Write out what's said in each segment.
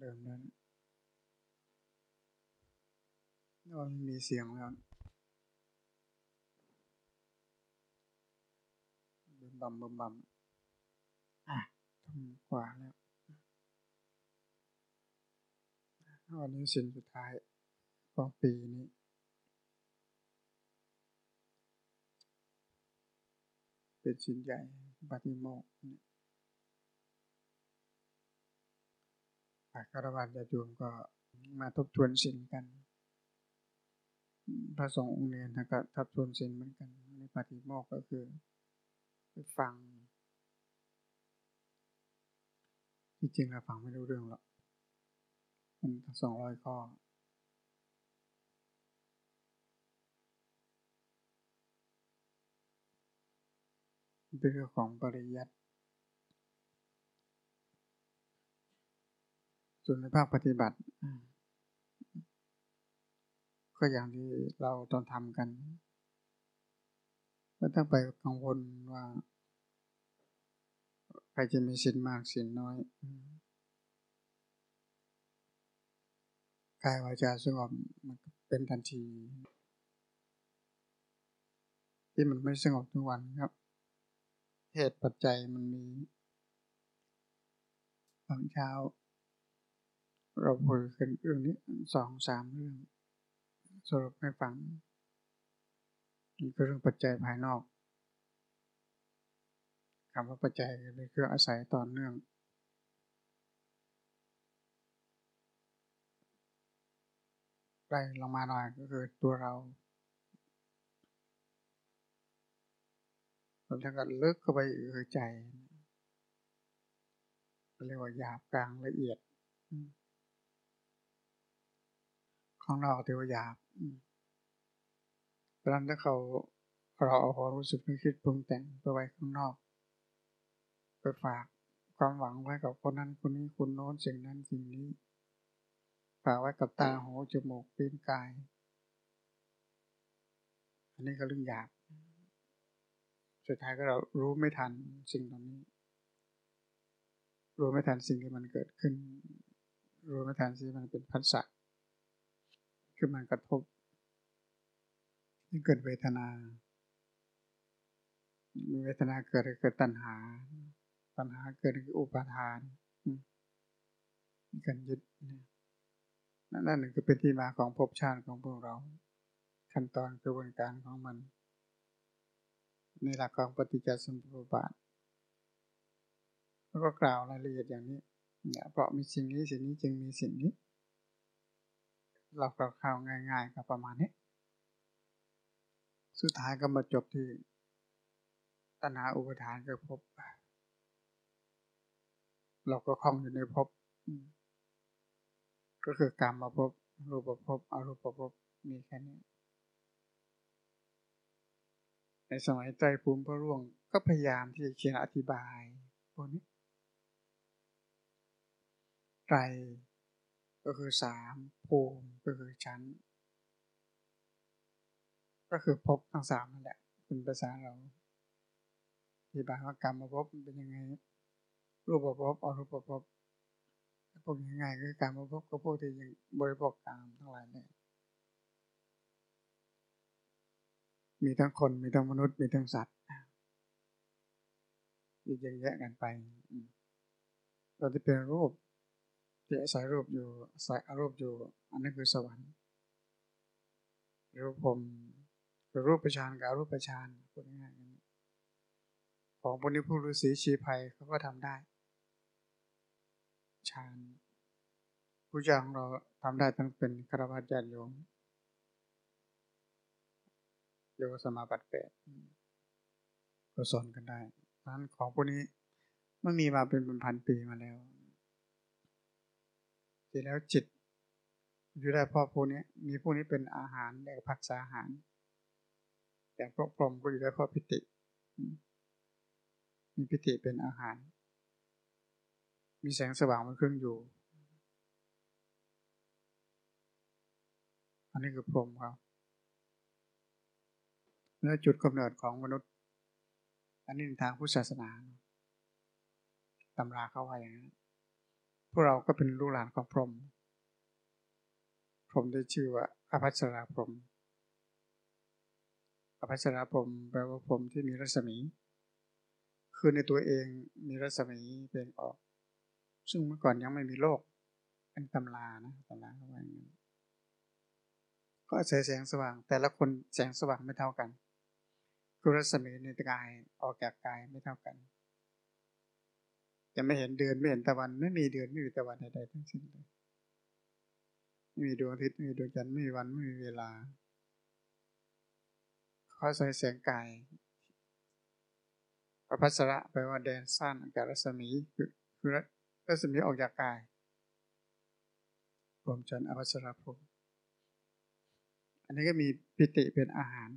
เดิมนั้นเรามีเสียงแล้วบึมบัมบึมบัมอะทำกว่าแล้ววันนี้สิ่งสุดท้ายของปีนี้ เป็นสิ่งใหญ่ปฏิโมกข์ คารวะญาติโยมก็มาทบทวนสิ่งกัน พระสงฆ์องค์เรียนนะก็ทบทวนสิ่งเหมือนกัน ในปฏิโมกข์ก็คือไปฟัง จริงๆเราฟังไม่รู้เรื่องหรอก มันสองร้อยข้อเป็นเรื่องของปริยัติ ส่วนในภาคปฏิบัติ ก็อย่างที่เราตอนทำกันไม่ต้องไปกังวลว่า ใครจะมีสินมากสินน้อยกายวาจาสงบมันเป็นทันที ที่มันไม่สงบทุกวันครับ เหตุปัจจัยมันมีตอนเช้า เราพูดกันเรื่องนี้สองสามเรื่อง สรุปให้ฟังนี่คือเรื่องปัจจัยภายนอกคำว่าปัจจัยเป็คืออาศัยต่อเนื่อง ไล่ลงมาหน่อยก็คือตัวเราแล้วก็ลึกเข้าไปคือใจเรียกว่าหยาบกลางละเอียด ของเราถือว่าหยาบเพราะนั้นถ้าเขาเราเอาความรู้สึกนึกคิดปรุงแต่งไปไว้ข้างนอกไปฝากความหวังไว้กับคนนั้นคนนี้คนโน้นสิ่งนั้นสิ่งนี้ ฝากไว้กับตาหูจมูกลิ้นกาย อันนี้ก็เรื่องหยาบ สุดท้ายก็เรารู้ไม่ทันสิ่งเหล่านี้ รู้ไม่ทันสิ่งที่มันเกิดขึ้น รู้ไม่ทันสิ่งที่มันเป็นพันสสะ คือมันกระทบนี่เกิดเวทนา เวทนาเกิดเกิดตัณหา ตัณหาเกิดออุปาทานการยึดนั่นนั่นหนึ่งคือเป็นที่มาของภพชาติของพวกเรา ขั้นตอนกระบวนการของมัน ในหลักของปฏิจจสมุปบาทแล้วก็กล่าวรายละเอียดอย่างนี้เนี่ยเพราะมีสิ่งนี้สิ่งนี้จึงมีสิ่งนี้ เราก็เข้าง่ายๆกับประมาณนี้ สุดท้ายก็มาจบที่ตัณหาอุปทานก็พบเราก็คล้องอยู่ในภพก็คือกรรมมาพบรูปภพอรูปภพมีแค่นี้ ในสมัยใจภูมิพระร่วงก็พยายามที่จะเขียนอธิบายพวกนี้ไตร ก็คือสามภูมิก็คือชั้น ก็คือภพทั้งสามนั่นแหละเป็นภาษาเราที่บายว่ากรรมภพเป็นยังไง รูปภพอรูปภพพวกง่ายๆคือกรรมภพก็พวกที่ยังบริโภคกรรมทั้งหลายเนี่ยมีทั้งคนมีทั้งมนุษย์มีทั้งสัตว์อีกเยอะแยะกันไปเราจะเป็นรูป ที่อาศัยรูปอยู่อาศัยอารมณ์อยู่ อันนี้คือสวรรค์รูปผมคือรูปประชานกับรูปประชานพูดง่ายๆของพวกนี้ผู้ฤาษีชีภัยเขาก็ทำได้ฌานผู้จังเราทำได้ทั้งเป็นคารวะญาติโยมเรียสมาบัติแปดก็สอนกันได้นั้นของพวกนี้มันมีมาเป็นพันปีมาแล้ว ร็จแล้วจิต อยู่ได้เพราะพวกนี้มีพวกนี้เป็นอาหารแด่พักษาอาหารแต่พวกพรหมก็อยู่ได้เพราะพิติ มีพิติเป็นอาหาร มีแสงสว่างมันเครื่องอยู่ อันนี้คือพรหมครับเนื้อจุดกำเนิดของมนุษย์ อันนี้ทางพุทธศาสนาตำราเข้าไว้อย่างนั้น พวกเราก็เป็นลูกหลานของพรหมพรหมได้ชื่อว่าอภัสราพรหมอภัสราพรหมแปลว่าพรหมที่มีรัศมี คือในตัวเองมีรัศมีเป็นออก ซึ่งเมื่อก่อนยังไม่มีโลกเป็นตำรานะตำราเขาว่าอย่างนี้ก็อาศัยแสงสว่าง แต่ละคนแสงสว่างไม่เท่ากันคือรัศมีในกายออกจากกายไม่เท่ากัน จะไม่เห็นเดือนไม่เห็นตะวันไม่มีเดือนไม่มีตะวันใดๆทั้งสิ้นเลยไม่มีดวงอาทิตย์ไม่มีดวงจันทร์ไม่มีวันไม่มีเวลาเขาใส่แสงกายพระพัสระแปลว่าแดนสั้นจากรัศมีคือคือรัศมีออกจากกายรวมจนอภัสรภูมิอันนี้ก็มีปิติเป็นอาหาร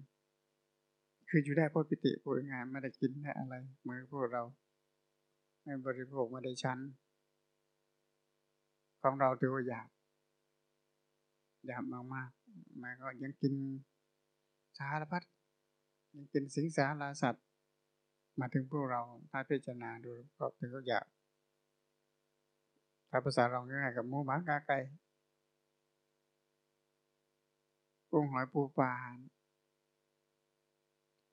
คืออยู่ได้เพราะปิติพูดงานไม่ได้กินได้อะไร เหมือนพวกเรา ไม่บริโภคไม่ได้ชั้น ของเราถือว่าหยาบหยาบมากๆมันก็ยังกินสารพัดยังกินสิงสารสัตว์ มาถึงพวกเราถ้าพิจารณาดูก็ถือว่าหยาบถ้าภาษาเราง่ายกับหมูหมากาไก่กุ้งหอยปูปลา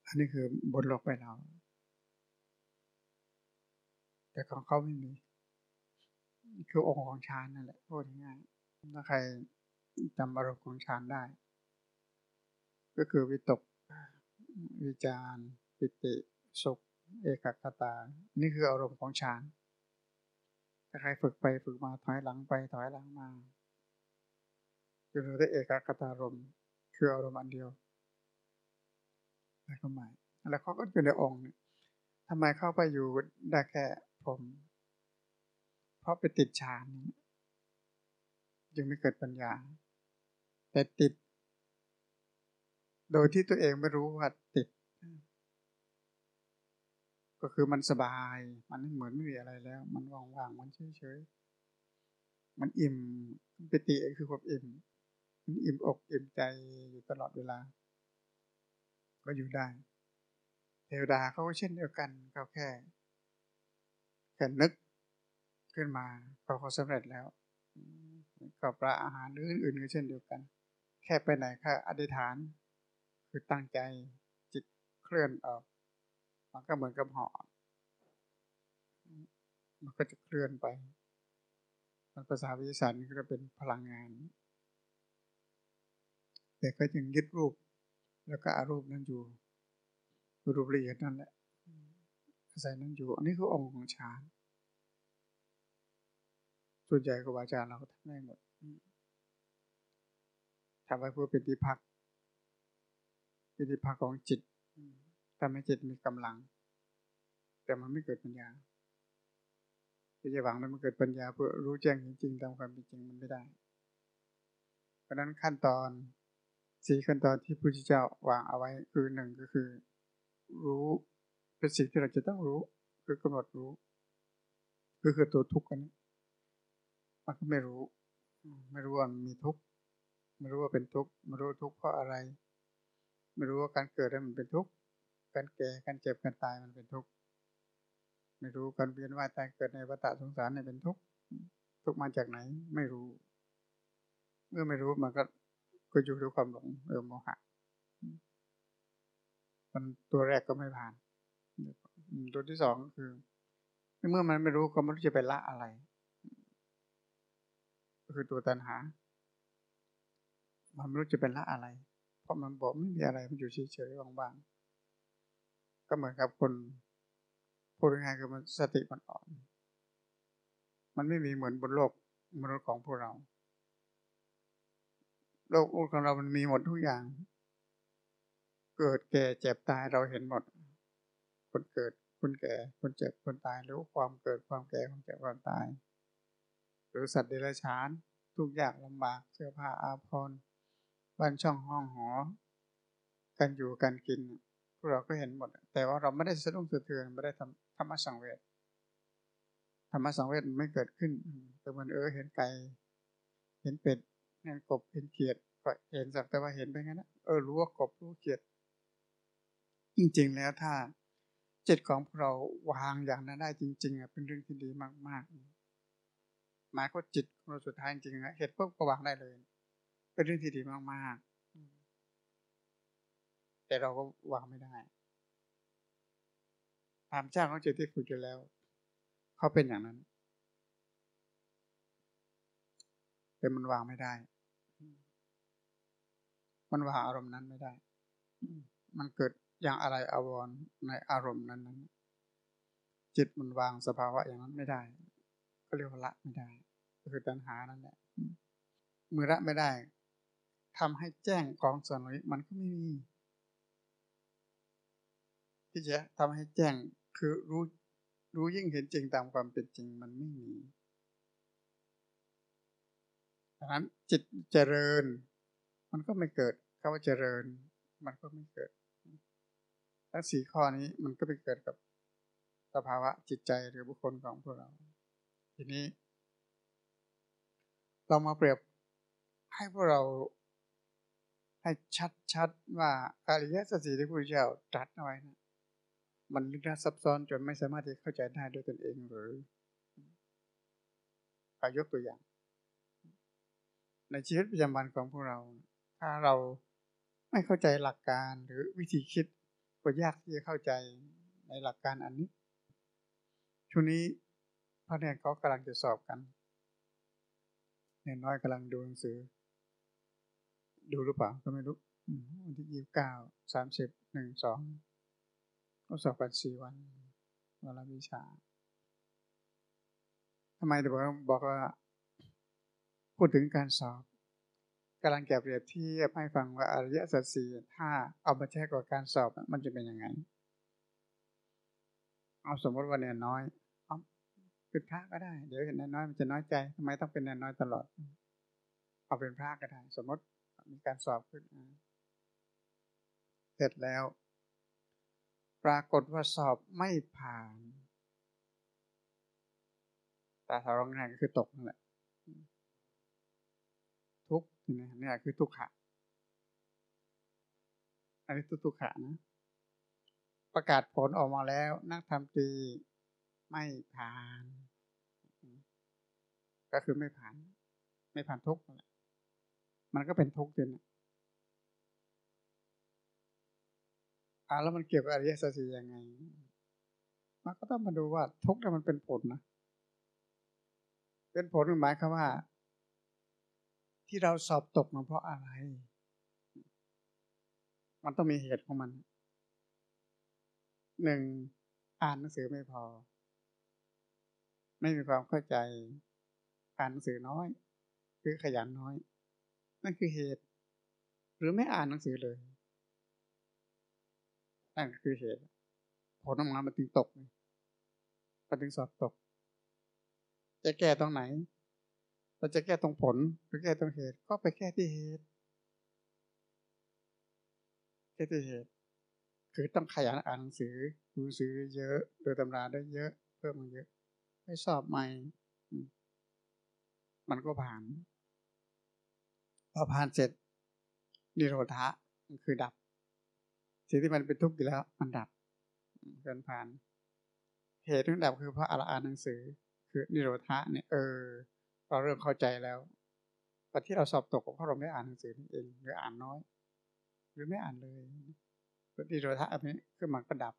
อันนี้คือบนโลกไปเรา แต่ของเขาไม่มี คือองค์ของฌานนั่นแหละพูดง่ายๆถ้าใครจำอารมณ์ของฌานได้ ก็คือวิตก วิจารปิติ สุข เอกคตา นี่คืออารมณ์ของฌานถ้าใครฝึกไปฝึกมาถอยหลังไปถอยหลังมาจนเราได้เอกคตารมณ์คืออารมณ์อันเดียวแล้วก็หมายแล้วเขาก็อยู่ในองค์ทำไมเข้าไปอยู่ได้แค่ ผม เพราะไปติดฌานยังไม่เกิดปัญญา แต่ติด โดยที่ตัวเองไม่รู้ว่าติด ก็คือมันสบาย มันเหมือนไม่มีอะไรแล้ว มันว่างๆมันเฉยๆมันอิ่มปิติคือความอิ่มมันอิ่มอกอิ่มใจอยู่ตลอดเวลา ก็อยู่ได้ เทวดาเขาก็เช่นเดียวกันเขาแค่ แค่นึกขึ้นมาเขาเขาสำเร็จแล้วกับปลาอาหารหรืออื่นๆก็เช่นเดียวกัน แค่ไปไหนแค่อธิษฐาน คือตั้งใจจิตเคลื่อนออก มันก็เหมือนกับหอมันก็จะเคลื่อนไป มันภาษาวิทยาศาสตร์นี่ก็เป็นพลังงาน แต่ก็ยังยึดรูป แล้วก็อารูปนั้นอยู่รูปละเอียดนั่นแหละ อาศัยนั้นอยู่ อันนี้คือองค์ของฌานส่วนใหญ่ครูบาอาจารย์เราก็ทำได้หมดทำไว้เพื่อเป็นที่พักเป็นที่พักของจิตทำให้จิตมีกำลัง แต่มันไม่เกิดปัญญาจะหวังให้มันเกิดปัญญาเพื่อรู้แจ้งจริงๆตามความเป็นจริงมันไม่ได้ เพราะนั้นขั้นตอนสี่ขั้นตอนที่พระพุทธเจ้าวางเอาไว้คือหนึ่งก็คือ รู้ เป็นสิ่งที่เราจะต้องรู้ คือกำหนดรู้ก็คือตัวทุกข์กันมันก็ไม่รู้ ไม่รู้ว่ามีทุกข์ไม่รู้ว่าเป็นทุกข์ไม่รู้ทุกข์เพราะอะไร ไม่รู้ว่าการเกิดมันเป็นทุกข์การแก่การเจ็บการตายมันเป็นทุกข์ไม่รู้การเวียนว่ายตายเกิดในวัฏสงสารเนี่ยเป็นทุกข์ทุกข์มาจากไหน ไม่รู้ เมื่อไม่รู้มันก็ก็อยู่ด้วยความหลงเออโมหะมันตัวแรกก็ไม่ผ่าน ตัวที่สองคือ เมื่อมันไม่รู้ก็ไม่รู้จะไปละอะไร ก็คือตัวตัณหา มันไม่รู้จะเป็นละอะไร เพราะมันบอกไม่มีอะไรมันอยู่เฉยๆว่างๆก็เหมือนกับคนพูดง่ายๆคือมันสติมันอ่อน มันไม่มีเหมือนบนโลกมนุษย์ของพวกเรา โลกของเรามันมีหมดทุกอย่าง เกิดแก่เจ็บตายเราเห็นหมด คนเกิด คนแก่ คนเจ็บ คนตาย รู้ความเกิด ความแก่ ความเจ็บ ความตาย หรือสัตว์เดรัจฉาน ทุกอย่างลำบาก เสื้อผ้าอาภรณ์บ้านช่องห้องหอ การอยู่ การกิน พวกเราก็เห็นหมด แต่ว่าเราไม่ได้สะดุ้งสะเทือน ไม่ได้ทำธรรมสังเวช ธรรมสังเวชไม่เกิดขึ้น แต่มันเออ เห็นไก่ เห็นเป็ด เห็นกบ เห็นเขียด ก็เห็นสักแต่ว่าเห็นไปงั้นนะเออ รู้ว่ากบ รู้เขียดจริงๆ แล้วถ้า จิตของเราวางอย่างนั้นได้จริงๆอะเป็นเรื่องที่ดีมากๆ หมายก็จิตของเราสุดท้ายจริงๆเหตุปุ๊บก็วางได้เลย เป็นเรื่องที่ดีมากๆ แต่เราก็วางไม่ได้ตามจ้างของจิตที่ฝึกอยู่แล้ว เขาเป็นอย่างนั้น แต่มันวางไม่ได้ มันวางอารมณ์นั้นไม่ได้ มันเกิด ย่างอะไรอาวรในอารมณ์นั้นนั้นจิตมันวางสภาวะอย่างนั้นไม่ได้ ก็เรียกว่าละไม่ได้ ก็คือตัณหานั่นแหละเมื่อละไม่ได้ทำให้แจ้งกองส่วนนี้มันก็ไม่มีที่จะทำให้แจ้งคือรู้รู้ยิ่งเห็นจริงตามความเป็นจริงมันไม่มีดังนั้นจิตเจริญ มันก็ไม่เกิดคำว่าเจริญ มันก็ไม่เกิด ทั้งสี่ข้อนี้มันก็ไปเกิดกับสภาวะจิตใจหรือบุคคลของพวกเรา ทีนี้ เรามาเปรียบให้พวกเราให้ชัดๆว่าอริยสัจสี่ที่พระพุทธเจ้าตรัสเอาไว้นะมันลึกลับซับซ้อนจนไม่สามารถที่เข้าใจได้ด้วยตนเองหรืออยกตัวอย่าง ในชีวิตประจำวันของพวกเรา ถ้าเราไม่เข้าใจหลักการหรือวิธีคิด ก็ยากที่จะเข้าใจในหลักการอันนี้ ช่วงนี้พ่อแนนเขากำลังจะสอบกันเนน้อยกำลังดูหนังสือ ดูหรือเปล่าก็ไม่รู้วันที่ยี่สิบเก้าสามสิบหนึ่งสองก็สอบกันสี่วันวันละวิชาทำไมถึงบอกว่า พูดถึงการสอบ กำลังแกะเปรียบเทียบให้ฟังว่าอริยสัจสี่ถ้าเอามาแช่กับการสอบมันจะเป็นยังไง เอาสมมติว่าเนน้อยเอาเป็นพระก็ได้ เดี๋ยวเห็นเนน้อยมันจะน้อยใจทำไมต้องเป็นเนน้อยตลอด เอาเป็นพระก็ได้ สมมติมีการสอบขึ้นเสร็จแล้ว ปรากฏว่าสอบไม่ผ่านแต่ถ้าร้องไห้ก็คือตกนั่นแหละ นี่นี่คือทุกขะอันนี้ทุกทุขะนะ ประกาศผลออกมาแล้ว นักทำตีไม่ผ่าน ก็คือไม่ผ่าน ไม่ผ่านทุกมันก็เป็นทุกข์จริงอ่าแล้วมันเกี่ยวกับอริยสัจสี่ยังไง มันก็ต้องมาดูว่าทุกข์มันเป็นผลนะ เป็นผลหมายความว่า ที่เราสอบตกมาเพราะอะไร มันต้องมีเหตุของมัน หนึ่งอ่านหนังสือไม่พอ ไม่มีความเข้าใจ อ่านหนังสือน้อย คือขยันน้อย นั่นคือเหตุ หรือไม่อ่านหนังสือเลย นั่นคือเหตุผลออกมามันถึงตกมันถึงสอบตก จะแก้ตรงไหน เราจะแก้ตรงผลหรือแก้ตรงเหตุก็ไปแก้ที่เหตุแก้ที่เหตุ คือต้องขยันอ่านหนังสือดูหนังสือเยอะโดยตำราได้เยอะ เพิ่มมาเยอะให้สอบใหม่ มันก็ผ่านพอผ่านเสร็จนิโรธะคือดับ สิ่งที่มันเป็นทุกข์อยู่แล้ว มันดับเกินผ่าน เหตุที่ดับคือเพราะอ่านหนังสือ คือนิโรธะเนี่ยเออ เราเริ่มเข้าใจแล้วตอนที่เราสอบตกเพราะเราไม่อ่านหนังสือนี่เองหรืออ่านน้อย หรือไม่อ่านเลยนิโรธะอันนี้คือมันก็ดับ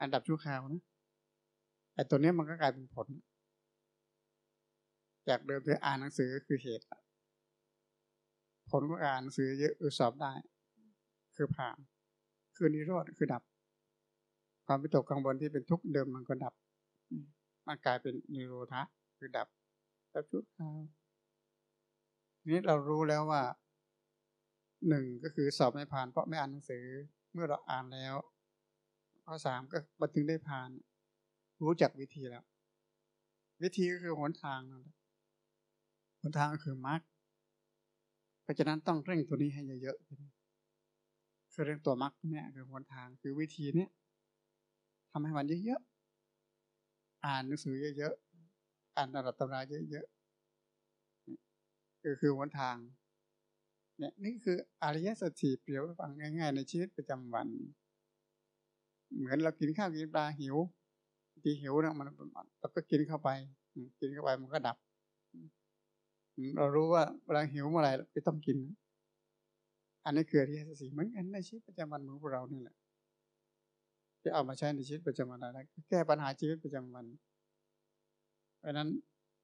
อันดับชั่วคราวนะไอ้ตัวนี้มันก็กลายเป็นผล จากเดิมที่อ่านหนังสือคือเหตุ ผลก็อ่านหนังสือเยอะสอบได้ คือผ่าน คือนิโรธคือดับ ความวิตกกังวลที่เป็นทุกข์เดิมมันก็ดับมันกลายเป็นนิโรธะคือดับ ดับชุดคราวนี้เรารู้แล้วว่าหนึ่งก็คือสอบไม่ผ่าน เพราะไม่อ่านหนังสือ เมื่อเราอ่านแล้ว ข้อสามก็บันทึกได้ผ่าน รู้จักวิธีแล้ว วิธีก็คือหนทางนั่นแหละหนทางก็คือมรรคเพราะฉะนั้นต้องเร่งตัวนี้ให้เยอะๆคือเรื่องตัวมรรคเนี่ยคือหนทางคือวิธีเนี้ยทำให้มันเยอะๆอ่านหนังสือเยอะๆ อ่านตำราตำราเยอะๆคือคือหนทางเนี่ยนี่คืออริยสัจสี่เปรียบฟังง่าย ๆ ในชีวิตประจำวัน เหมือนเรากินข้าวกินปลาหิวทีหิวนะมันเราก็กินเข้าไปกินเข้าไปมันก็ดับ เรารู้ว่าเวลาหิวเมื่อไหร่ก็ต้องกิน อันนี้คืออริยสัจสี่เหมือนกันในชีวิตประจำวันของพวกเรานี่แหละที่เอามาใช้ในชีวิตประจำวันได้แก้ปัญหาชีวิตประจำวัน เพราะนั้น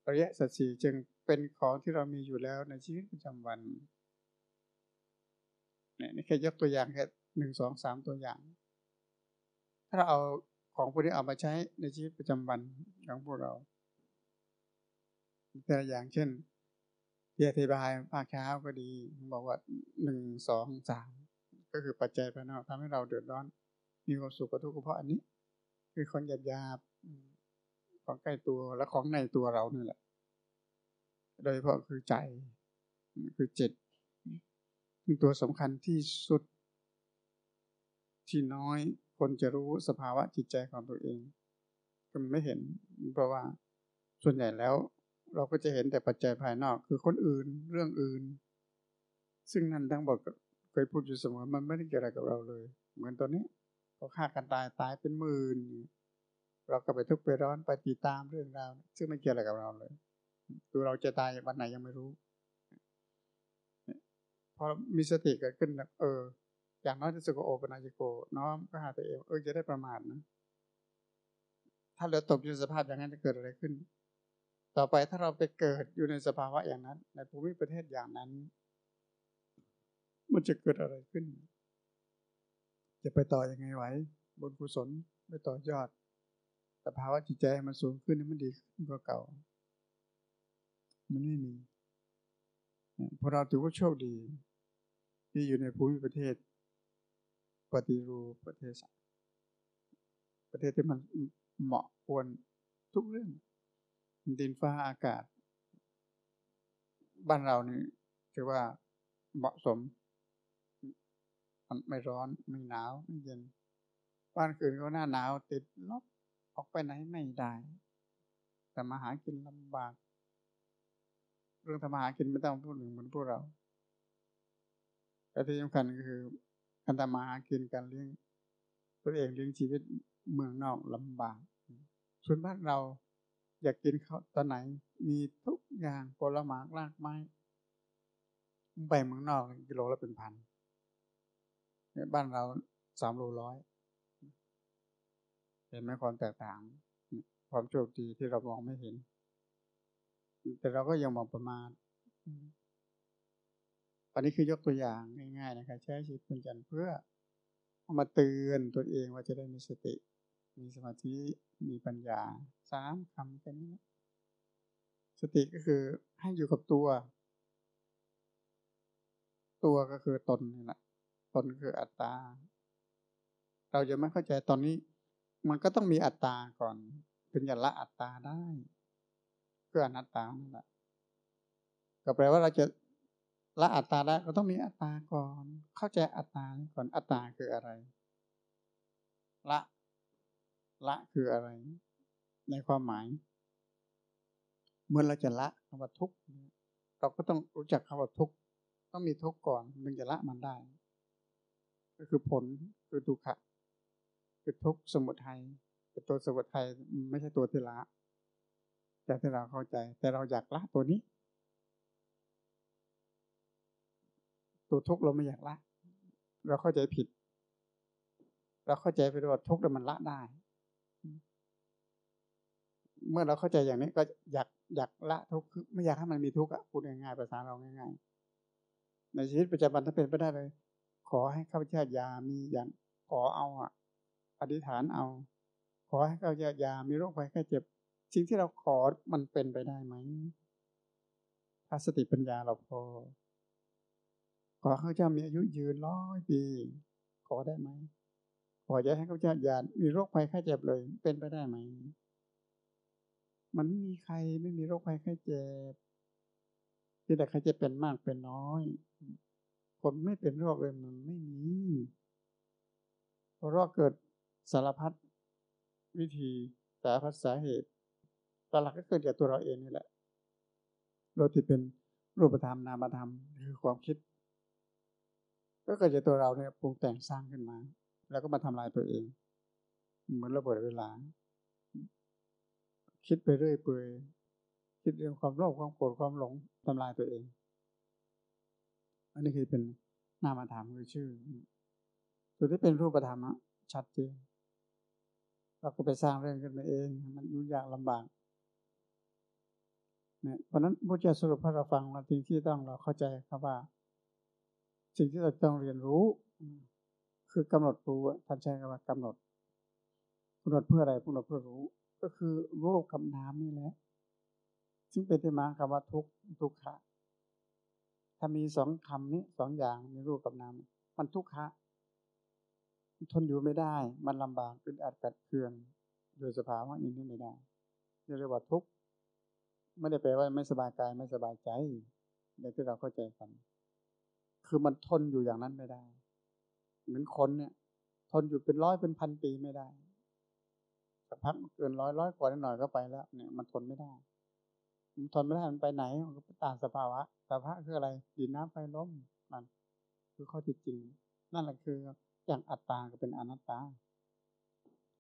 อริยสัจสี่จึงเป็นของที่เรามีอยู่แล้วในชีวิตประจำวันเนี่ยนี่แค่ยกตัวอย่างแค่หนึ่งสองสามตัวอย่าง ถ้าเราเอาของพวกนี้เอามาใช้ในชีวิตประจำวันของพวกเราแต่อย่างเช่นที่อธิบายภาคเช้าก็ดีบอกว่าหนึ่งสองสามก็คือปัจจัยภายนอกทำให้เราเดือดร้อน มีความสุขกับทุกข์เพราะอันนี้ คือคนหยาบหยาบ ของใกล้ตัวและของในตัวเรานี่แหละ โดยเฉพาะคือใจคือจิตเป็นตัวสำคัญที่สุด ที่น้อยคนจะรู้สภาวะจิตใจของตัวเองก็ไม่เห็น เพราะว่าส่วนใหญ่แล้ว เราก็จะเห็นแต่ปัจจัยภายนอก คือคนอื่นเรื่องอื่น ซึ่งนั่นทั้งหมดเคยพูดอยู่เสมอมันไม่ได้เกี่ยวอะไรกับเราเลย เหมือนตอนนี้เขาฆ่ากันตายตายเป็นหมื่น เราก็ไปทุกข์ไปร้อนไปติดตามเรื่องราวซึ่งไม่เกี่ยวอะไรกับเราเลยตัวเราจะตายวันไหนยังไม่รู้พอมีสติเกิดขึ้นเออ อย่างน้อยที่สุดก็โอปนาจิโก น้อมก็หาตัวเองเออจะได้ประมาทนะ ถ้าเหลือตกอยู่สภาพอย่างนั้นจะเกิดอะไรขึ้น ต่อไปถ้าเราไปเกิดอยู่ในสภาวะอย่างนั้น ในภูมิประเทศอย่างนั้น มันจะเกิดอะไรขึ้น จะไปต่ออยังไงไหวบนกุศลไปต่อยอด สภาวะจิตใจมันสูงขึ้นมันดีขึ้นกว่าเก่า มันไม่มีพอเราถือว่าโชคดี ที่อยู่ในภูมิประเทศ ปฏิรูปประเทศ ประเทศที่มันเหมาะควรทุกเรื่อง ดินฟ้าอากาศ บ้านเรานี่ถือว่าเหมาะสม มันไม่ร้อน ไม่หนาว ไม่เย็น บ้านอื่นก็หน้าหนาวติดลบ อกไปไหนไม่ได้แต่มาหากินลำบาก เรื่องทำมาหากินไม่ต้องพูดถึงเหมือนพวกเราแต่ที่สำคัญก็คือการทำมาหากินการเลี้ยงตัวเองเลี้ยงชีวิตเมืองนอกลำบากส่วนบ้านเราอยากกินเขาวตอนไหนมีทุกอย่างผลไม้รากไม้ไปเมืองนอกกิโลละเป็นพันบ้านเราสามโลร้อย เห็นไหมความแตกต่าง ความโชคดีที่เรามองไม่เห็น แต่เราก็ยังมองประมาณอันนี้คือยกตัวอย่างง่ายๆนะครับใช้ชีวิตเป็นจันเพื่อเอามาเตือนตัวเองว่าจะได้มีสติ มีสมาธิมีปัญญาสามคำแค่นี้สติก็คือให้อยู่กับตัว ตัวก็คือตนนี่แหละตนคืออัตตา เราจะไม่เข้าใจตอนนี้ มันก็ต้องมีอัตตาก่อน ถึงจะละอัตตาได้เพื่ออนัตตานั่นแหละก็แปลว่าเราจะละอัตตาได้ก็ต้องมีอัตตาก่อน เข้าใจอัตตาก่อนอัตตาคืออะไร ละ ละคืออะไร ในความหมาย เมื่อเราจะละคำว่าทุกข์เราก็ต้องรู้จักคำว่าทุกข์ต้องมีทุกข์ก่อนถึงจะละมันได้ ก็คือผลคือทุกขะ คือทุกสมุทัยเป็นตัวสมุทัยไม่ใช่ตัวที่ละแต่ที่เราเข้าใจ แต่เราอยากละตัวนี้ ตัวทุกข์เราไม่อยากละ เราเข้าใจผิด เราเข้าใจไปว่าทุกข์แล้วมันละได้ เมื่อเราเข้าใจอย่างนี้ก็อยากอยากละทุกข์ไม่อยากให้มันมีทุกข์อะพูดง่ายๆภาษาเราง่ายๆ ในชีวิตประจำวันถ้าเป็นไปได้เลย ขอให้ข้าพเจ้ายามีอย่างขอเอาอะ อธิษฐานเอา ขอให้ข้าพเจ้ายามีโรคภัยแค่เจ็บ สิ่งที่เราขอมันเป็นไปได้ไหมถ้าสติปัญญาเราพอ ขอข้าพเจ้ามีอายุยืนร้อยปี ขอได้ไหมขอจะให้ข้าพเจ้ายามีโรคภัยแค่เจ็บเลย เป็นไปได้ไหมมันไม่มีใครไม่มีโรคภัยไข้เจ็บที่แต่ใครจะเป็นมากเป็นน้อย คนไม่เป็นโรคเลยมันไม่มีพราะโรคเกิด สารพัดวิธีสารพัดสาเหตุตหลักก็เกิดจากตัวเราเองนี่แหละ เราที่เป็นรูปธรรมนามธรรมคือความคิด ก็เกิดจากตัวเราเนี่ยปรุงแต่งสร้างขึ้นมา แล้วก็มาทำลายตัวเอง เหมือนระเบิดเวลา คิดไปเรื่อยเปื่อยคิดเรื่องความโลภความโกรธความหลงทำลายตัวเอง อันนี้คือเป็นนามธรรมคือชื่อตัวที่เป็นรูปธรรมะชัดเจน เราก็ไปสร้างเรื่องขึ้นมาเอง มันยุ่งยากลำบากเนี่ยเพราะนั้นพระเจ้าสรุปให้เราฟังว่าสิ่งที่ต้องเราเข้าใจครับว่า สิ่งที่เราต้องเรียนรู้ คือกำหนดรู้ท่านใช้คำว่ากำหนดกำหนดเพื่ออะไรกำหนดเพื่อรู้ ก็คือรูปกับน้ำนี่แหละซึ่งเป็นที่มาคำว่าทุกทุกขะถ้ามีสองคำนี้สองอย่างในรูปกับน้ำมันทุกขะ ทนอยู่ไม่ได้ มันลำบากอึดอัดกัดเคืองโดยสภาวะอย่างนี้ไม่ได้เรียกว่าทุกข์ไม่ได้แปลว่าไม่สบายกายไม่สบายใจอย่างที่เราเข้าใจกัน คือมันทนอยู่อย่างนั้นไม่ได้ เหมือนคนเนี่ย ทนอยู่เป็นร้อยเป็นพันปีไม่ได้สักพักเกินร้อยร้อยกว่านิดหน่อยก็ไปแล้ว เนี่ย มันทนไม่ได้มันทนไม่ได้มันไปไหนมันก็ตามสภาวะสภาวะคืออะไรดินน้ำไฟลมนั่นคือข้อที่จริง นั่นแหละคือ อย่างอัตตาก็เป็นอนัตตา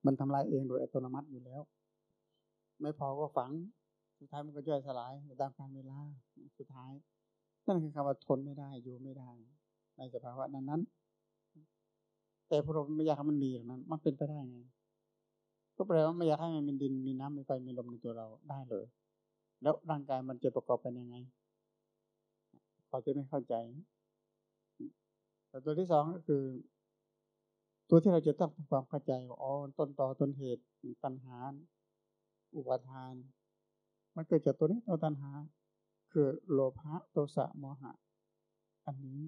มันทำลายเองโดยอัตโนมัติอยู่แล้ว ไม่พอก็ฝัง สุดท้ายมันก็ย่อยสลายตามกาลเวลา สุดท้าย นั่นคือคำว่าทนไม่ได้ อยู่ไม่ได้ ในสภาวะนั้นนั้น แต่พระองค์ไม่อยากให้มันมีอย่านั้น มันเป็นไปได้ไง ก็แปลว่าไม่อยากให้มันมีดิน มีน้ำมีไฟ มีลมในตัวเราได้เลย แล้วร่างกายมันจะประกอบเป็นยังไงเขาจะไม่เข้าใจแต่ตัวที่สองก็คือ ตัวที่เราจะต้องทำความเข้าใจว่าอ๋อต้นตอต้นเหตุตัณหา อุปาทาน มันเกิดจากตัวนี้ตัวตัณหา คือโลภะโทสะโมหะ อันนี้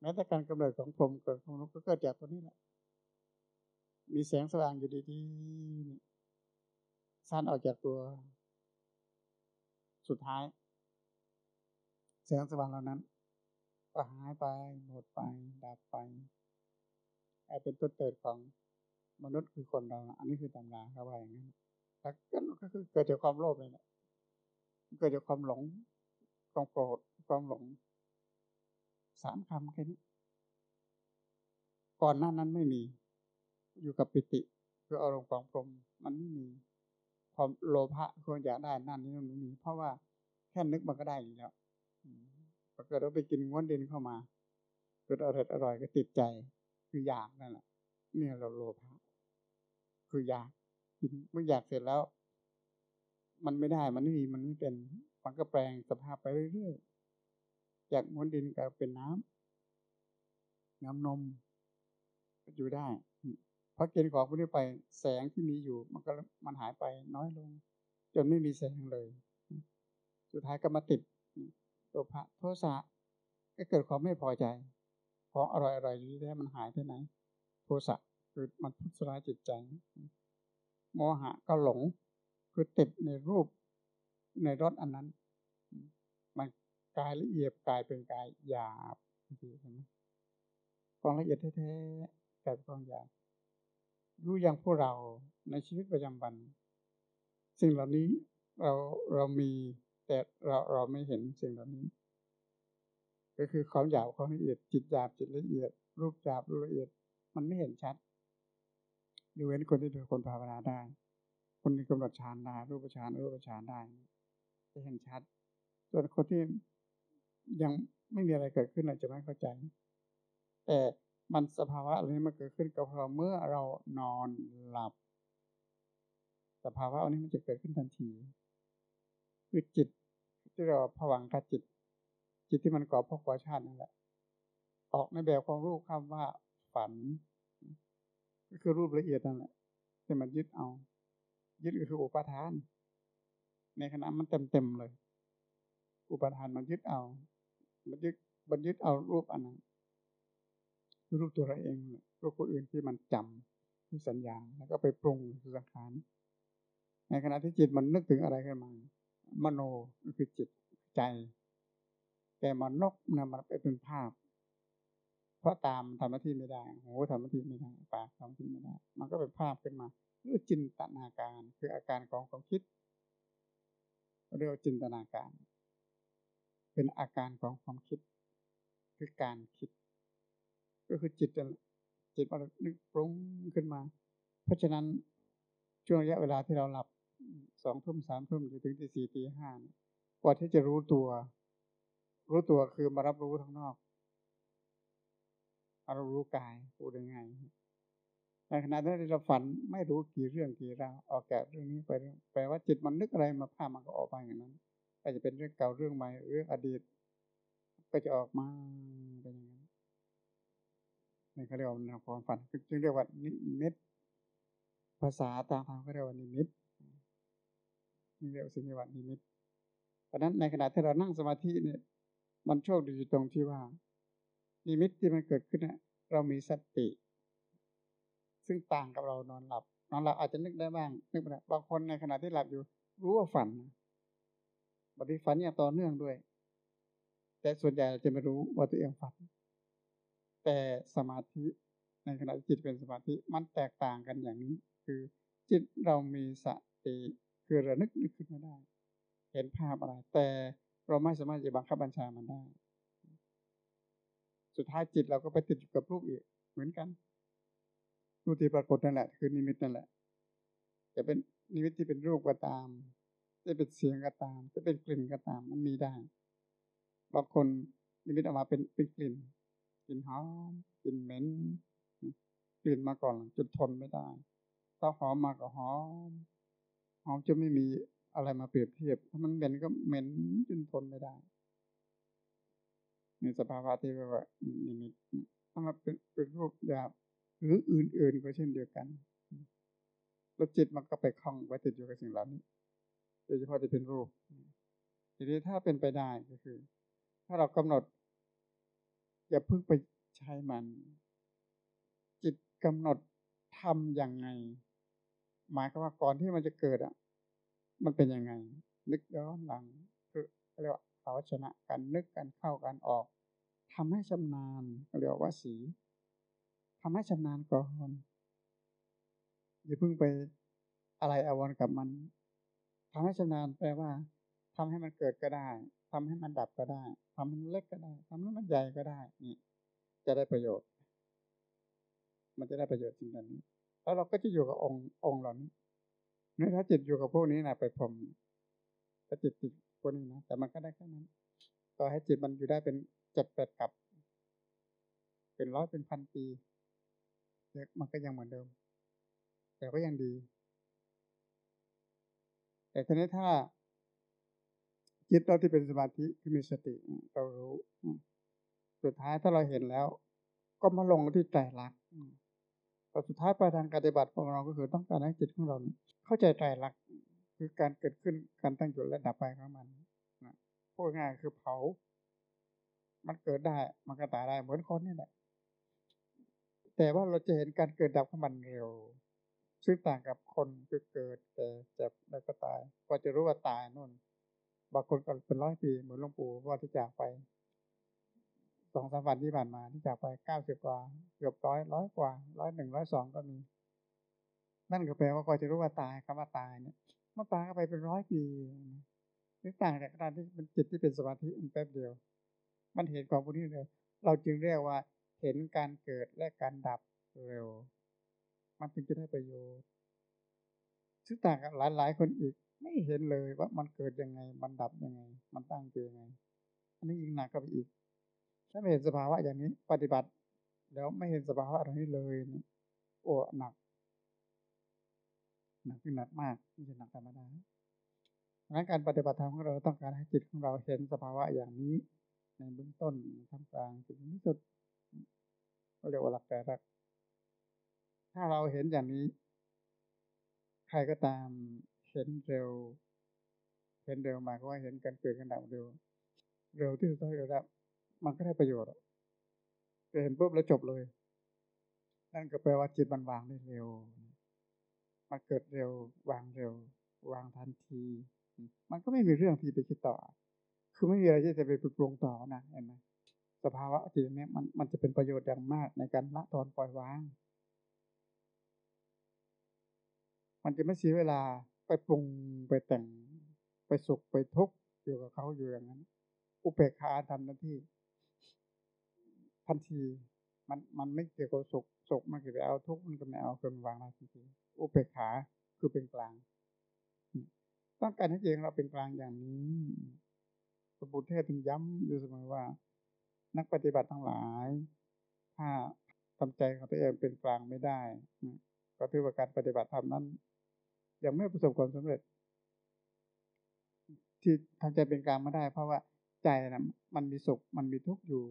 แม้แต่การกำเนิดของผมเกิดของนกก็เกิดจากตัวนี้แหละ มีแสงสว่างอยู่ดีๆสั้นออกจากตัว สุดท้าย แสงสว่างเหล่านั้นก็หายไปหมดไปดับไป เป็นต้นเกิดของมนุษย์คือคนเรา อันนี้คือตำราเขาว่าอย่างนั้นแต่ก็คือเกิดจากความโลภเลยแหละเกิดจากความหลงความโกรธความหลงสามคำแค่นี้ ก่อนหน้านั้นไม่มี อยู่กับปิติคืออารมณ์ของพรหมมันไม่มีความโลภะควรอยากได้นั่นนี่มันไม่เพราะว่าแค่นึกมันก็ได้อยู่แล้วพอเกิดเราไปกินง้วนดินเข้ามาเกิดอร่อยอร่อยก็ติดใจ คืออยากนั่นแหละเนี่ยเราโลภะคืออยากเมื่ออยากเสร็จแล้ว มันไม่ได้มันไม่มีมันไม่เป็นมันก็แปลงสภาพไปเรื่อยๆจากม้วนดินกลายเป็นน้ำน้ำนมก็อยู่ได้พอกินของพวกนี้ไปแสงที่มีอยู่ มันก็มันหายไปน้อยลง จนไม่มีแสงเลย สุดท้ายก็มาติดโลภะโทสะก็เกิดความไม่พอใจ ของอร่อยอะไรอยู่ที่มันหายไปไหน โทสะคือมันทุสร้ายจิตใจ โมหะก็หลง คือติดในรูปในรสอันนั้น มันกายละเอียดกลายเป็นกายหยาบเห็นไหมความละเอียดแท้ๆกลายเป็นความหยาบรู้อย่างพวกเราในชีวิตประจำวันสิ่งเหล่านี้เราเรามีแต่เราเราไม่เห็นสิ่งเหล่านี้ ก็คือความหยาบความละเอียด จิตหยาบจิตละเอียด รูปหยาบรูปละเอียด มันไม่เห็นชัดยกเว้นคนที่เป็นคนภาวนาได้ คนที่กำหนดฌานได้รูปฌานรูปฌานได้จะเห็นชัด ส่วนคนที่ยังไม่มีอะไรเกิดขึ้นอาจจะไม่เข้าใจ แต่มันสภาวะอะไรนี้มันเกิดขึ้นกับเราเมื่อเรานอนหลับ สภาวะอันนี้มันจะเกิดขึ้นทันที คือจิตที่เราผวังกับจิต จิตที่มันก่อพกก่อชาตินั่นแหละ ออกในแบบของรูปคำว่าฝัน ก็คือรูปละเอียดนั่นแหละที่มันยึดเอา ยึดก็คืออุปทาน ในขณะมันเต็มเต็มเลย อุปทานมันยึดเอา มันยึดมันยึดเอารูปอันนั้นรูปตัวเราเองรูปคนอื่นที่มันจำคือสัญญาแล้วก็ไปปรุงคือสังขารในขณะที่จิตมันนึกถึงอะไรขึ้นมา มโนก็คือจิตใจ แต่มันนกนะมันไปเป็นภาพ เพราะตามทำหน้าที่ไม่ได้หูทำหน้าที่ไม่ได้ปากทำหน้าที่ไม่ได้ มันก็เป็นภาพขึ้นมาเรียกจินตนาการ คืออาการของความคิด เรียกวจินตนาการ เป็นอาการของความคิด คือการคิด ก็คือจิตจิตมันนึกปรุงขึ้นมา เพราะฉะนั้นช่วงระยะเวลาที่เราหลับสองทุ่มสามทุ่มจนถึงตีสี่ตีห้ากว่าที่จะรู้ตัว รู้ตัวคือมารับรู้ข้างนอกเรารู้กายพูดยังไงในขณะที่เราฝันไม่รู้กี่เรื่องกี่ราวออกแกะเรื่องนี้ไปแปลว่าจิตมันนึกอะไรมาภาพมันก็ออกไปอย่างนั้นอาจจะเป็นเรื่องเก่าเรื่องใหม่เรื่องอดีต ก็จะออกมาเป็นอย่างนั้นนี่เขาเรียกว่าแนวความฝันจึงเรียกว่านิมิตภาษาตามทางเขาเรียกว่านิมิตนี่เรียกว่าสิ่งว่านิมิตเพราะนั้นในขณะที่เรานั่งสมาธิเนี่ย มันโชคดีตรงที่ว่า นิมิตที่มันเกิดขึ้นเนี่ยเรามีสติ ซึ่งต่างกับเรานอนหลับ นอนหลับอาจจะนึกได้บ้าง นึกไม่ได้บางคนในขณะที่หลับอยู่ รู้ว่าฝันบางทีฝันอย่างต่อเนื่องด้วย แต่ส่วนใหญ่จะไม่รู้ว่าตัวเองฝัน แต่สมาธิในขณะจิตเป็นสมาธิมันแตกต่างกันอย่างนี้ คือจิตเรามีสติคือระนึกนึกขึ้นมาได้ เห็นภาพอะไรแต่ เราไม่สามารถจะบังคับบัญชามันได้ สุดท้ายจิตเราก็ไปติดอยู่กับรูปอีกเหมือนกันรูปที่ปรากฏนั่นแหละ คือนิมิตนั่นแหละ จะเป็นนิมิตที่เป็นรูปก็ตาม จะเป็นเสียงก็ตาม จะเป็นกลิ่นก็ตาม มันมีได้บางคนนิมิตออกมาเป็นเป็นกลิ่นกลิ่นหอมกลิ่นเหม็นกลิ่นมาก่อนจนทนไม่ได้ถ้าหอมมาก็หอมหอมจะไม่มี อะไรมาเปรียบเทียบ ถ้ามันเหม็นก็เหม็นจนทนไม่ได้ในสภาวะที่เรียกว่านิมิตถ้ามาเป็นเป็นรูปหยาบหรืออื่นๆก็เช่นเดียวกัน แล้วจิตมันก็ไปคล้องไว้ติดอยู่กับสิ่งเหล่านี้โดยเฉพาะจะเป็นรูป ทีนี้ถ้าเป็นไปได้ก็คือ ถ้าเรากำหนด อย่าเพิ่งไปใช้มัน จิตกำหนดทำอย่างไง หมายความว่าก่อนที่มันจะเกิดอะ มันเป็นยังไง นึกย้อนหลังคือเรียกว่าภาวชนะการนึกการเข้าการออกทำให้ชำนาญเรียกว่าสีทำให้ชำนาญก่อนอย่าเพิ่งไปอะไรอาวรกับมันทำให้ชำนาญแปลว่าทำให้มันเกิดก็ได้ทำให้มันดับก็ได้ทำให้มันเล็กก็ได้ทำให้มันใหญ่ก็ได้นี่จะได้ประโยชน์ มันจะได้ประโยชน์จริงๆนี้แล้วเราก็จะอยู่กับองค์องค์เหล่านี้ เนื้อถ้าจิตอยู่กับพวกนี้นะไปพรมถ้าจิตจิตพวกนี้นะแต่มันก็ได้แค่นั้น ต่อให้จิตมันอยู่ได้เป็นเจ็ดแปดกับ เป็นร้อยเป็นพันปีมันก็ยังเหมือนเดิม แต่ก็ยังดี แต่ทีนี้ถ้าจิตเราที่เป็นสมาธิที่มีสติเรารู้ สุดท้ายถ้าเราเห็นแล้ว ก็มาลงที่ใจรัก แต่สุดท้ายปลายทางการปฏิบัติของเราก็คือต้องการให้จิตของเราเข้าใจใจรักคือการเกิดขึ้นการตั้งอยู่และดับไปของมันพูดง่ายคือเผา มันเกิดได้ มันก็ตายได้เหมือนคนนี่แหละแต่ว่าเราจะเห็นการเกิดดับของมันเร็ว ซึ่งต่างกับคนคือเกิดแก่เจ็บแล้วก็ตาย พอจะรู้ว่าตายนู่นบางคนก็เป็นร้อยปีเหมือนหลวงปู่ว่าที่จากไป องสามวันที่ผ่านมา ที่จากไปเก้าสิบกว่า เกือบร้อยร้อยกว่าร้อยหนึ่งร้อยสองก็มี นั่นก็แปลว่าพอจะรู้ว่าตายคำว่าตายเนี่ยมันตายก็ไปเป็นร้อยปีซึ่งต่างจากการที่เป็นจิตที่เป็นสมาธิมันแป๊บเดียว มันเห็นความพวกนี้เลยเราจึงเรียกว่าเห็นการเกิดและการดับเร็ว มันถึงจะได้ประโยชน์ ซึ่งต่างกับหลายหลายคนอีกไม่เห็นเลยว่ามันเกิดยังไง มันดับยังไง มันตั้งอยู่ยังไง อันนี้ยิ่งหนักก็ไปอีก ถ้าไม่เห็นสภาวะอย่างนี้ ปฏิบัติ แล้วไม่เห็นสภาวะตรงนี้เลยนโอ้หนัก หนักคือหนักมากไม่ใช่หนักธรรมดาดังนั้นการปฏิบัติธรรมของเราต้องการให้จิตของเราเห็นสภาวะอย่างนี้ ในเบื้องต้นทำกลางจุดที่สุดเรียกว่าหลักแต่รัก ถ้าเราเห็นอย่างนี้ ใครก็ตามเห็นเร็ว เห็นเร็วหมายก็ว่าเห็นการเกิดกันดับเร็ว เร็วที่สุดเร็วแล้ว มันก็ได้ประโยชน์เห็นปุ๊บแล้วจบเลย นั่นก็แปลว่าจิตมันวางได้เร็ว มันเกิดเร็ว วางเร็ว วางทันที มันก็ไม่มีเรื่องที่ไปคิดต่อ คือไม่มีอะไรที่จะไปปรุงต่อนะเห็นไหมสภาวะจิตนี้มันมันจะเป็นประโยชน์อย่างมากในการละทอนปล่อยวาง มันจะไม่เสียเวลาไปปรุงไปแต่งไปสุขไปทุกข์อยู่กับเขาอยู่อย่างนั้น อุเบกขาทำหน้าที่ ทันที มันมันไม่เกี่ยวกับสุขสุขมันเก็ไปเอาทุกข์มันก็ไม่เอาเกินวางได้ทันทีอุเบกขาคือเป็นกลาง ต้องการให้จิตของเราเป็นกลางอย่างนี้พระบุตรเทศถึงย้ำอยู่เสมอว่า นักปฏิบัติทั้งหลาย ถ้าทำใจของตัวเองเป็นกลางไม่ได้ก็ถือว่าการปฏิบัติธรรมนั้น ยังไม่ประสบความสำเร็จ ที่ทำใจเป็นกลางไม่ได้ เพราะว่าใจนะมันมีสุขมันมีทุกข์อยู่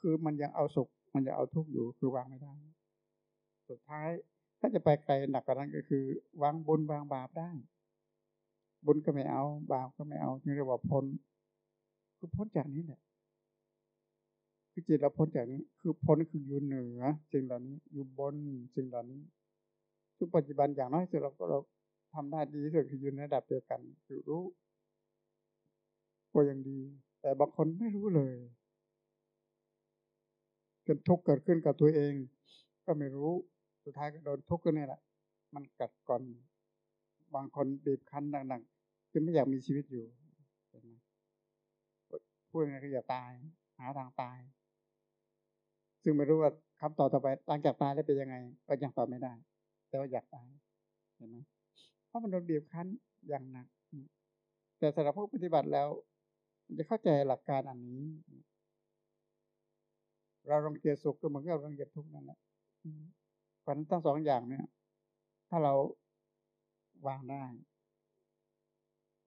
คือมันยังเอาสุข มันยังเอาทุกข์อยู่คือวางไม่ได้ สุดท้าย ถ้าจะไปไกลหนักกว่านั้นก็คือ วางบุญวางบาปได้ บุญก็ไม่เอา บาปก็ไม่เอาจึงเรียกว่าพ้นคือพ้นจากนี้แหละคือจิตเราพ้นจากนี้ คือพ้นคืออยู่เหนือสิ่งเหล่านี้ อยู่บนสิ่งเหล่านี้ทุกปัจจุบันอย่างน้อยสุดเราก็เราทำได้ดีที่สุดคืออยู่ในระดับเดียวกันคือรู้ก็ยังดี แต่บางคนไม่รู้เลย จนทุกข์เกิดขึ้นกับตัวเอง ก็ไม่รู้สุดท้ายก็โดนทุกข์ก็เนี่ยแหละ มันกัดก่อนบางคนบีบคั้นหนักๆคือไม่อยากมีชีวิตอยู่พูดง่ายคืออยากตาย หาทางตาย ซึ่งไม่รู้ว่าคำตอบต่อไปหลังจากตายแล้วเป็นยังไง ก็ยังตอบไม่ได้ แต่ว่าอยากตายเห็นไหมเพราะมันโดนบีบคั้นอย่างหนัก แต่สำหรับผู้ปฏิบัติแล้ว จะเข้าใจหลักการอันนี้ เราลองเกียสุขก็เหมือนกับรังเกียจทุกข์นั่นแหละเพราะนั้นทั้งสองอย่างเนี่ย ถ้าเราวางได้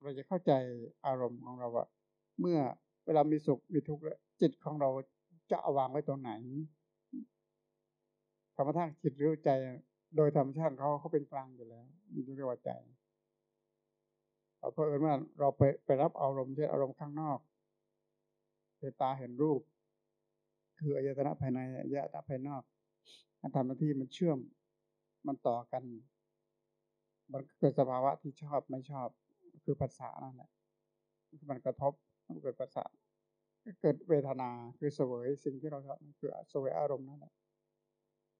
เราจะเข้าใจอารมณ์ของเราว่า เมื่อเวลามีสุขมีทุกข์แล้วจิตของเราจะเอาวางไว้ตรงไหนธรรมชาติจิตหรือใจ โดยธรรมชาติเขาเขาเป็นกลางอยู่แล้วมันเรียกว่าใจเพราะเอิญว่าเราไปไปรับอารมณ์เช่นอารมณ์ข้างนอกเห็นตาเห็นรูป คืออายตนะภายในอายตนะภายนอกมันทำหน้าที่มันเชื่อมมันต่อกันมันเกิดสภาวะที่ชอบไม่ชอบ คือภาษานั่นแหละมันกระทบมันเกิดภาษาก็เกิดเวทนาคือเสวยสิ่งที่เราชอบคือเสวยอารมณ์นั่นแหละ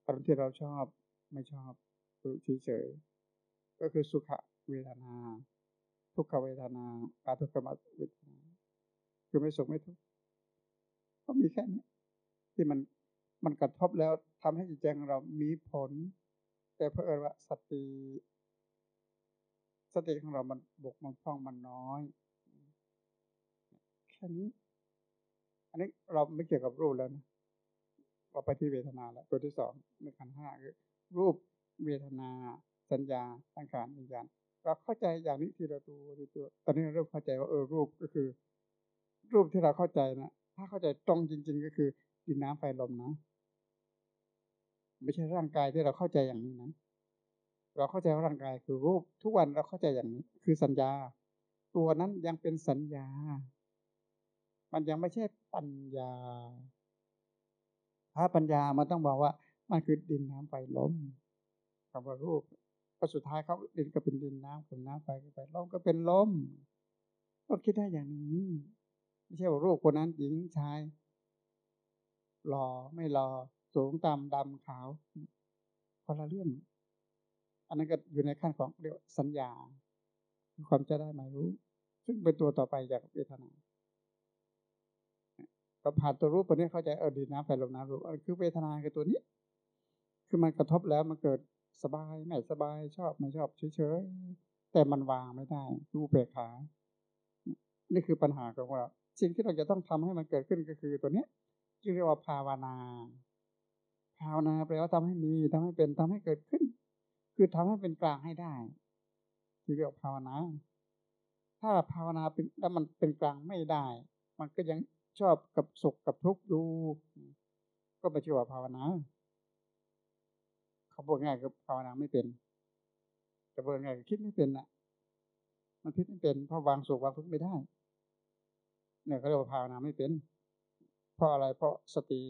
อารมณ์ที่เราชอบไม่ชอบคือเฉยๆก็คือสุขเวทนา ทุกขเวทนาอาทุกขมเวทนาคือไม่สุขไม่ทุกข์ก็มีแค่นี้ ที่มันมันกระทบแล้วทำให้จิตใจของเรามีผล แต่เพอเอิญว่าสติสติของเรามันบกมันฟ้องมันน้อยแค่นี้ อันนี้เราไม่เกี่ยวกับรูปแล้วนะเราไปที่เวทนาแล้วตัวที่สองในขันห้าคือรูปเวทนาสัญญาสังขารวิญญาณเราเข้าใจอย่างนี้ทีละตัวทีตัวตอนนี้เราเริ่มเข้าใจว่าเออรูปก็คือ รูปที่เราเข้าใจนะถ้าเข้าใจตรงจริง ๆ ก็คือ ดินน้ำไฟลมนะ ไม่ใช่ร่างกายที่เราเข้าใจอย่างนี้นะ เราเข้าใจว่าร่างกายคือรูป ทุกวันเราเข้าใจอย่างนี้ คือสัญญา ตัวนั้นยังเป็นสัญญา มันยังไม่ใช่ปัญญา ถ้าปัญญามันต้องบอกว่า มันคือดินน้ำไฟลมคำว่ารูปพอสุดท้ายเขาดินก็เป็นดินน้ำกับน้ำไฟก็ไปลมก็เป็นลมก็คิดได้อย่างนี้ ไม่ใช่ว่ารูปคนนั้นหญิงชาย หล่อไม่หล่อสูงต่ำดำขาวคนละเรื่อง อันนั้นก็อยู่ในขั้นของเรียกสัญญา ความจะได้หมายรู้ ซึ่งเป็นตัวต่อไปจากเวทนาก็ผ่านตัวรูปตัวนี้เข้าใจเออดีน้ำไฟลมน้ำรู้คือเวทนาคือตัวนี้ คือมันกระทบแล้วมันเกิดสบายไม่สบายชอบไม่ชอบเฉยๆแต่มันวางไม่ได้รูเปกขา นี่คือปัญหาของเราสิ่งที่เราจะต้องทำให้มันเกิดขึ้นก็คือตัวนี้ จึงเรียกว่าภาวนา ภาวนาแปลว่าทำให้มีทำให้เป็นทำให้เกิดขึ้น คือทำให้เป็นกลางให้ได้ที่เรียกภาวนา ถ้าภาวนาเป็นแล้วมันเป็นกลางไม่ได้ มันก็ยังชอบกับสุขกับทุกข์อยู่ก็ไปชื่อว่าภาวนาเขาบอกง่ายคือภาวนาไม่เป็นจะบอกง่ายคิดไม่เป็นอะ มันคิดไม่เป็นเพราะวางสุขวางทุกข์ไม่ได้เนี่ยเขาเรียกว่าภาวนาไม่เป็น เพราะอะไรเพราะสติ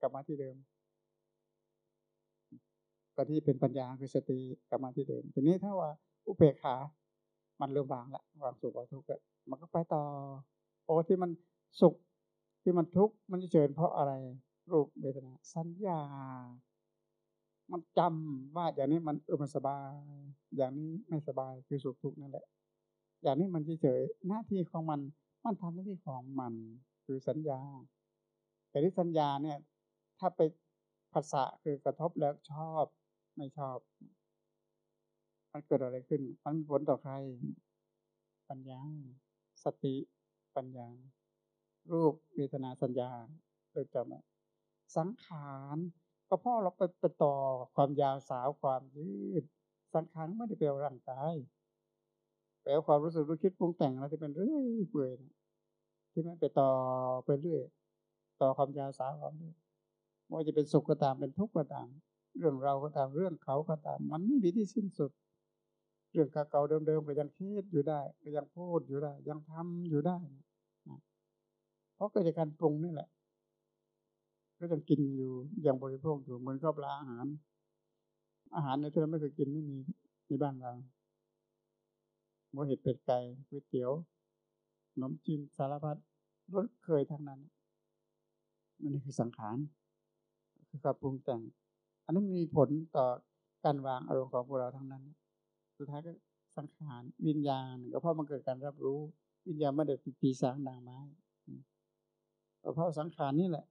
กลับมาที่เดิมก็ที่เป็นปัญญาคือสติกลับมาที่เดิม ทีนี้ถ้าว่าอุเบกขา มันเริ่มวางละวางสุขวางทุกข์มันก็ไปต่อโอ้ที่มันสุขที่มันทุกข์มันจะเจริญเพราะอะไรรูปเวทนาสัญญา มันจำว่าอย่างนี้มันเออมันสบาย อย่างนี้ไม่สบายคือสุขทุกข์นั่นแหละ อย่างนี้มันเฉยหน้าที่ของมัน มันทำหน้าที่ของมัน คือสัญญา แต่ที่สัญญาเนี่ย ถ้าไปภาษาคือกระทบแล้วชอบไม่ชอบ มันเกิดอะไรขึ้น มันผลต่อใคร ปัญญา สติ ปัญญา รูปเวทนาสัญญาโดยจำสังขารก็เพราะเราไปไปต่อความยาวสาวความยืด สังขารไม่ได้แปลวร่างกายแปลความรู้สึกรู้คิดปรุงแต่งอะไรที่เป็นเรื่อยเปื่อย ที่มันไปต่อไปเรื่อยต่อความยาวสาวความยืดว่าจะเป็นสุขก็ตามเป็นทุกข์ก็ตาม เรื่องเราก็ตามเรื่องเขาก็ตาม มันไม่มีที่สิ้นสุด เรื่องเก่าเดิมๆก็ยังคิดอยู่ได้ก็ยังพูดอยู่ได้ ยังทำอยู่ได้เพราะเกิดจากการปรุงนี่แหละ ก็ยังกินอยู่ยังบริโภคอยู่เหมือนกับปลาอาหาร อาหารในที่เราไม่เคยกินไม่มีในบ้านเราหมูเห็ดเป็ดไก่ก๋วยเตี๋ยว นมจีนสารพัดรสเคยทั้งนั้นมันนี่คือสังขารคือการปรุงแต่ง อันนั้นมีผลต่อการวางอารมณ์ของพวกเราทั้งนั้น สุดท้ายก็สังขารวิญญาณก็เพราะมันเกิดการรับรู้ วิญญาณไม่ได้ปีสางนางไม้เพราะสังขารนี่แหละ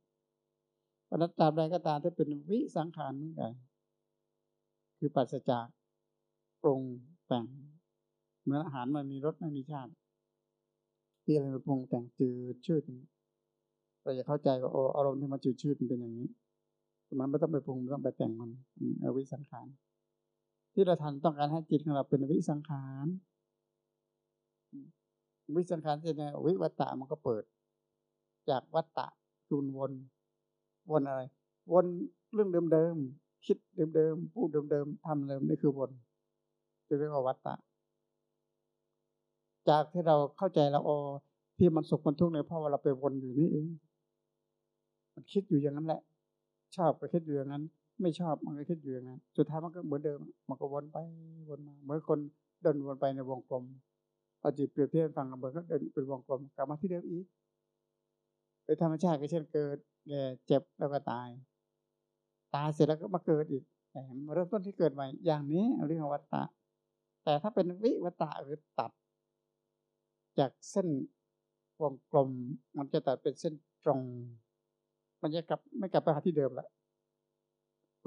ปนัตตาใดก็ตามที่เป็นวิสังขารเหมือนกันคือปัสจากปรุงแต่งเหมือนอาหารมันมีรสไม่มีชาติ ที่อะไรมาปรุงแต่งจืดชืดเราจะเข้าใจว่าโอ้อารมณ์ที่มันจืดชืดมันเป็นอย่างนี้มันไม่ต้องไปปรุงไม่ต้องไปแต่งมันอวิสังขาร ที่เราทันต้องการให้จิตของเราเป็นวิสังขารวิสังขารจะเนี่ยวิวัตตะมันก็เปิด จากวัตตะจูนวน วนอะไร วนเรื่องเดิมๆคิดเดิมๆพูดเดิมๆทำเดิมนี่คือวนจะเรียกว่าวัตตะ จากที่เราเข้าใจแล้วอ๋อที่มันสุขมันทุกข์ในเพราะว่าเราไปวนอยู่นี่เองมันคิดอยู่อย่างนั้นแหละ ชอบก็คิดอยู่อย่างนั้น ไม่ชอบมันก็คิดอยู่อย่างนั้นสุดท้ายมันก็เหมือนเดิม มันก็วนไปวนมาเหมือนคนเดินวนไปในวงกลมเอาจิตเปรียบเทียบฟังกันเหมือนก็เดินเป็นวงกลมกลับมาที่เดิมอีกโดยธรรมชาติก็เช่นเกิดแก่เจ็บแล้วก็ตาย ตายเสร็จแล้วก็มาเกิดอีกแต่มาเริ่มต้นที่เกิดใหม่อย่างนี้เรื่องวัตตะแต่ถ้าเป็นวิวัตตะหรือตัด จากเส้นวงกลม มันจะตัดเป็นเส้นตรง มันจะกลับไม่กลับไปหาที่เดิมละ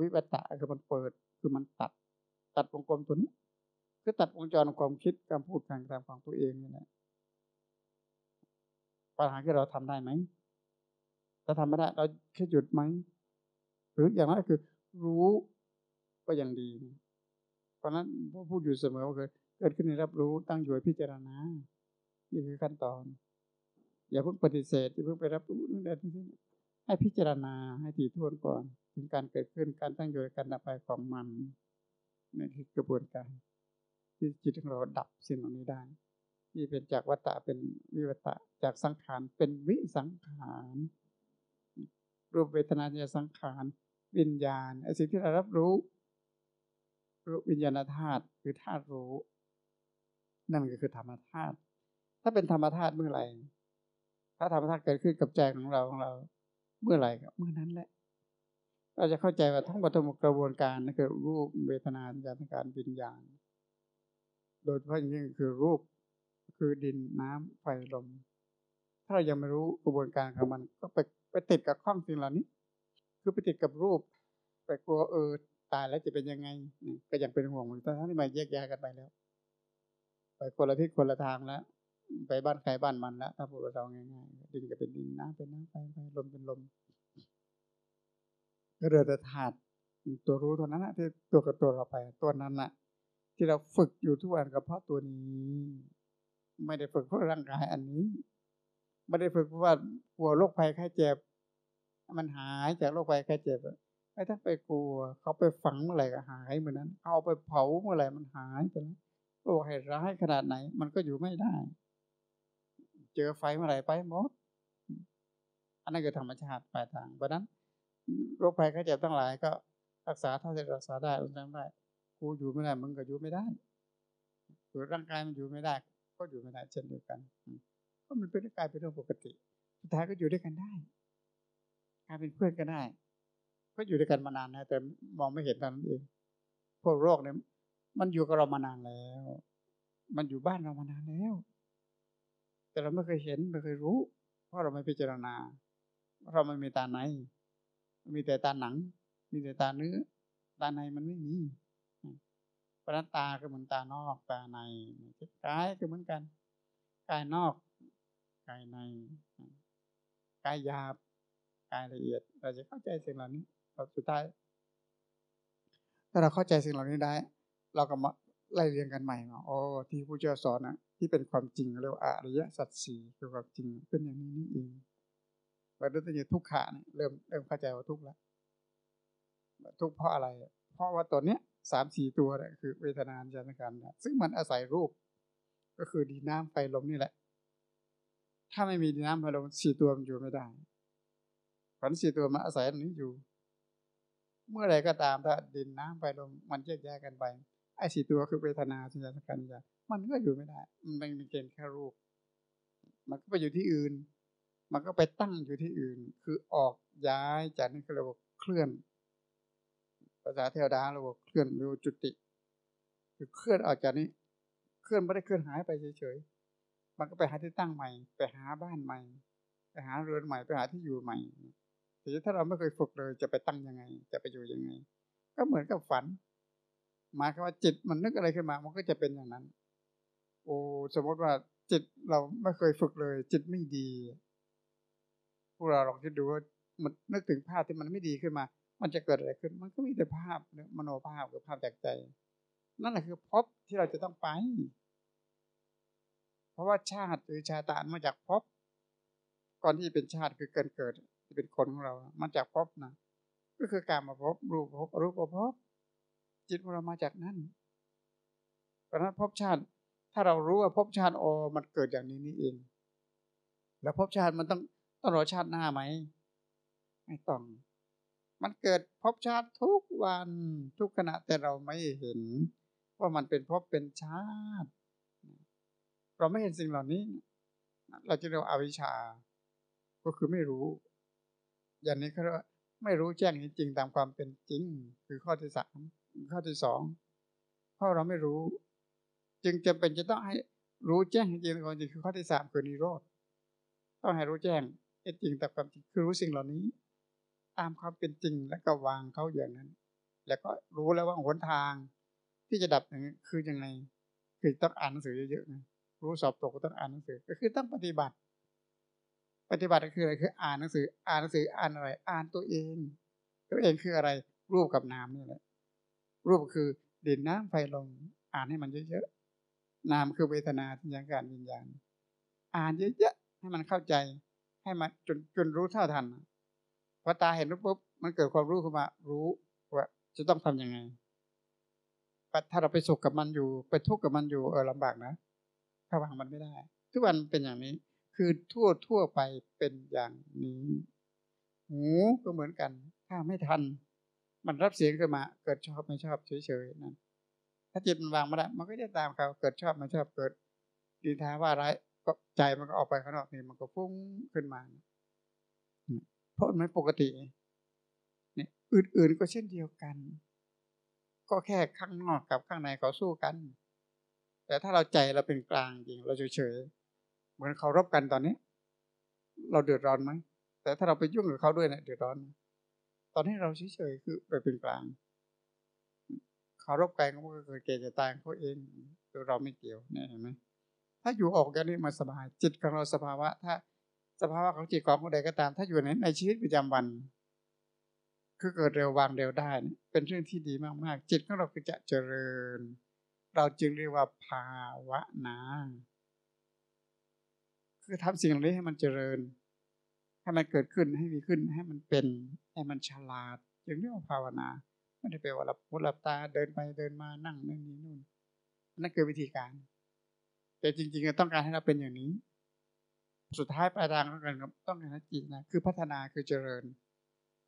วิวัตะคือมันเปิดคือมันตัด ตัดวงกลมตัวนี้คือตัดวงจรความคิดการพูดการกระทำของตัวเองนี่แหละปัญหาที่เราทำได้ไหมถ้าทำไม่ได้ เราแค่หยุดไหมหรืออย่างนั้นคือ รู้ก็ยังดี เพราะนั้นพูดอยู่เสมอว่าเคยเกิดขึ้นในรับรู้ตั้งอยู่พิจารณา นี่คือขั้นตอน อย่าเพิ่งปฏิเสธอย่าเพิ่งไปรับรู้นั่นเองให้พิจารณาให้ถี่ถ้วนก่อน ถึงการเกิดขึ้นการตั้งอยู่การดับไปของมันนี่คือกระบวนการ ที่จิตของเราดับสิ่งเหล่านี้ได้ที่เป็นจากวัตตะเป็นวิวัตะจากสังขารเป็นวิสังขารรูปเวทนาจะสังขารวิญญาณไอ้สิ่งที่เรารับรู้รูปวิญญาณธาตุคือธาตุรู้ นั่นก็คือธรรมธาตุ ถ้าเป็นธรรมธาตุเมื่อไหร่ ถ้าธรรมธาตุเกิดขึ้นกับใจของเราของเรา เมื่อไหร่ก็เมื่อนั้นแหละ เราจะเข้าใจว่าทั้งหมดทั้งหมกระบวนการนั่นคือรูปเวทนาญาณการวิญญาณ โดยเฉพาะยิ่งคือรูปคือดินน้ำไฟลม ถ้าเรายังไม่รู้กระบวนการของมันก็ไปไปติดกับข้องสิ่งเหล่านี้ คือไปติดกับรูป ไปกลัวเออตายแล้วจะเป็นยังไง ก็ยังเป็นห่วงอยู่ตอนนี้มาแยกแยกกันไปแล้ว ไปคนละที่คนละทางแล้ว ไปบ้านใครบ้านมันแล้วถ้าพูดเราง่ายๆดินก็เป็นดินน้ำเป็นน้ำไฟไฟลมเป็นลมก็เรือแต่ธาตุตัวรู้ตัวนั้นนะที่ตัวกับตัวเราไป ตัวนั้นน่ะที่เราฝึกอยู่ทุกวันก็เพราะตัวนี้ ไม่ได้ฝึกเพราะร่างกายอันนี้ ไม่ได้ฝึกเพราะว่ากลัวโรคภัยไข้เจ็บ มันหายจากโรคภัยไข้เจ็บไม่ต้องไปกลัว เขาไปฝังเมื่อไหร่ก็หายเหมือนนั้นเขาไปเผาเมื่อไหร่มันหายไปแล้วโรคให้ร้ายขนาดไหน มันก็อยู่ไม่ได้ จอไฟเมื่อไหร่ไปหมด อันนั้นคือธรรมชาติปลายทาง เพราะนั้นโรคภัยไข้เจ็บทั้งหลายก็รักษาเท่าที่รักษาได้อุณได้กูอยู่ไม่ได้มึงก็อยู่ไม่ได้หรือร่างกายมันอยู่ไม่ได้ ก็อยู่ไม่ได้เช่นเดียวกันก็มันเป็นร่างกายเป็นเรื่องปกติ สุดท้ายก็อยู่ด้วยกันได้กลายเป็นเพื่อนกันได้ ก็อยู่ด้วยกันมานานนะแต่มองไม่เห็นตอนนั้นเองพวกโรคเนี่ยมันอยู่กับเรามานานแล้ว มันอยู่บ้านเรามานานแล้ว แต่เราไม่เคยเห็นไม่เคยรู้ เพราะเราไม่พิจารณา เราไม่มีตาในมีแต่ตาหนัง มีแต่ตาเนื้อ ตาในมันไม่มีเพราะนั้นตาก็เหมือนตานอกตาในกายก็เหมือนกันกายนอกกายในกายหยาบกายละเอียด เราจะเข้าใจสิ่งเหล่านี้สุดท้ายถ้าเราเข้าใจสิ่งเหล่านี้ได้ เราก็มา ไล่เรียงกันใหม่มาโอ้ที่ผู้เจ้าสอนนะที่เป็นความจริงเรียกว่าอริยสัจสี่คือความจริงเป็นอย่างนี้นี่เองเราเริ่มต้นทุกขาเนี่ยเริ่มเริ่มเข้าใจว่าทุกแล้วทุกข์เพราะอะไร เพราะว่าตัวเนี้ยสามสี่ตัวเนี่ยคือเวทนาญาณการเนี่ยซึ่งมันอาศัยรูป ก็คือดีน้ำไฟลมนี่แหละ ถ้าไม่มีดีน้ำไฟลมสี่ตัวมันอยู่ไม่ได้ฝันสี่ตัวมันอาศัยอันนี้อยู่ เมื่อไรก็ตามถ้าดินน้ำไฟลมมันแยกแยกกันไป ไอ้สี่ตัวคือเวทนาสัญญาสังขารญามันก็อยู่ไม่ได้ มันเป็นเกณฑ์แค่รูป มันก็ไปอยู่ที่อื่น มันก็ไปตั้งอยู่ที่อื่น คือออกย้ายจากนี้ก็เรียกว่าเคลื่อน ภาษาเทวดาเราบอกเคลื่อนหรือจุติ คือเคลื่อนออกจากนี้ เคลื่อนไม่ได้เคลื่อนหายไปเฉยๆ มันก็ไปหาที่ตั้งใหม่ ไปหาบ้านใหม่ ไปหาเรือนใหม่ ไปหาที่อยู่ใหม่แต่ถ้าเราไม่เคยฝึกเลย จะไปตั้งยังไง จะไปอยู่ยังไง ก็เหมือนกับฝัน หมายความว่าจิตมันนึกอะไรขึ้นมา มันก็จะเป็นอย่างนั้น โอ้สมมติว่าจิตเราไม่เคยฝึกเลย จิตไม่ดีพวกเราลองคิดดูว่ามันนึกถึงภาพที่มันไม่ดีขึ้นมา มันจะเกิดอะไรขึ้น มันก็มีแต่ภาพมโนภาพกับภาพจากใจ นั่นแหละคือพบที่เราจะต้องไป เพราะว่าชาติหรือชาตานมาจากพบก่อนที่เป็นชาติคือเกิดเกิดที่เป็นคนของเรามาจากพบนะก็คือการมาพบรูปพบรูปพบ จิตของเรามาจากนั่นเพราะนั้นภพชาติ ถ้าเรารู้ว่าภพชาติโอมันเกิดอย่างนี้นี่เอง แล้วภพชาติมันต้องต้องรอชาติหน้าไหมไม่ต้อง มันเกิดภพชาติทุกวันทุกขณะแต่เราไม่เห็น ว่ามันเป็นภพเป็นชาติ เราไม่เห็นสิ่งเหล่านี้ เราจะเรียกอวิชชา ก็คือไม่รู้ อย่างนี้เขาเรียกว่าไม่รู้แจ้งจริงตามความเป็นจริง คือข้อที่สาม ข้อที่สองเพราะเราไม่รู้ จึงจำเป็นจะต้องให้รู้แจ้งจริงก่อนจริงคือข้อที่สามคือนิโรธต้องให้รู้แจ้งจริงแต่ความจริงคือรู้สิ่งเหล่านี้ ตามความเป็นจริงแล้วก็วางเขาอย่างนั้น แล้วก็รู้แล้วว่าหนทางที่จะดับอย่างนี้คือยังไงคือต้องอ่านหนังสือเยอะๆนะรู้สอบตกก็ต้องอ่านหนังสือก็คือต้องปฏิบัติ ปฏิบัติก็คืออะไรคือ อ่านหนังสือ อ่านหนังสืออ่านอะไร อ่านตัวเอง ตัวเองคืออะไรรูปกับนามนี่แหละ รูปคือดินน้ำไฟลมอ่านให้มันเยอะๆนามคือเวทนาสัญญาการวิญญาณ อ่านเยอะๆให้มันเข้าใจ ให้มันจนจนรู้เท่าทันพอตาเห็นรูปปุ๊บมันเกิดความรู้ขึ้นมา รู้ว่าจะต้องทํำยังไงถ้าเราไปสุขกับมันอยู่ ไปทุกข์กับมันอยู่เออลำบากนะถ้าวางมันไม่ได้ ทุกวันเป็นอย่างนี้ คือทั่วทั่วไปเป็นอย่างนี้ หูก็เหมือนกัน ถ้าไม่ทัน มันรับเสียงขึ้นมา เกิดชอบไม่ชอบเฉยๆนั่นถ้าจิตมันวางไมาได้ มันก็จะตามเขาเกิดชอบไม่ชอบเกิดดีท้าว่าร้ายก็ใจมันก็ออกไปข้างนอกนี่มันก็ฟุ้งขึ้นมาเพราะมันปกติเนี่ยอื่นๆก็เช่นเดียวกัน ก็แค่ข้างนอกกับข้างในเขาสู้กัน แต่ถ้าเราใจเราเป็นกลางจริงเราเฉยๆเหมือนเขารบกันตอนนี้ เราเดือดร้อนไหมแต่ถ้าเราไปยุ่งกับเขาด้วยเนี่ยเดือดร้อน ตอนนี้เราเฉยๆคือไปเป็นกลางเคารพกันก็คือเกิดจะตายเขาเองเราไม่เกี่ยวเนี่ยเห็นไหมถ้าอยู่ออกกันนี่มันสบาย จิตของเราสภาวะ ถ้าสภาวะของจิตของคนใดก็ตาม ถ้าอยู่ในในชีวิตประจำวัน คือเกิดเร็ววางเร็วได้ เป็นเรื่องที่ดีมากๆ จิตของเราคือจะเจริญ เราจึงเรียกว่าภาวะนาคือทำสิ่งเหล่านี้ให้มันเจริญ ให้มันเกิดขึ้นให้มีขึ้นให้มันเป็น ให้มันฉลาดอย่างเรียกว่าภาวนา ไม่ได้แปว่าหลับหูหลับตาเดินไปเดินมานั่งนั่นนี่นู่นนั่นคือวิธีการ แต่จริงๆต้องการให้เราเป็นอย่างนี้ สุดท้ายปลายทางต้องการต้องการจิตนะคือพัฒนาคือเจริญ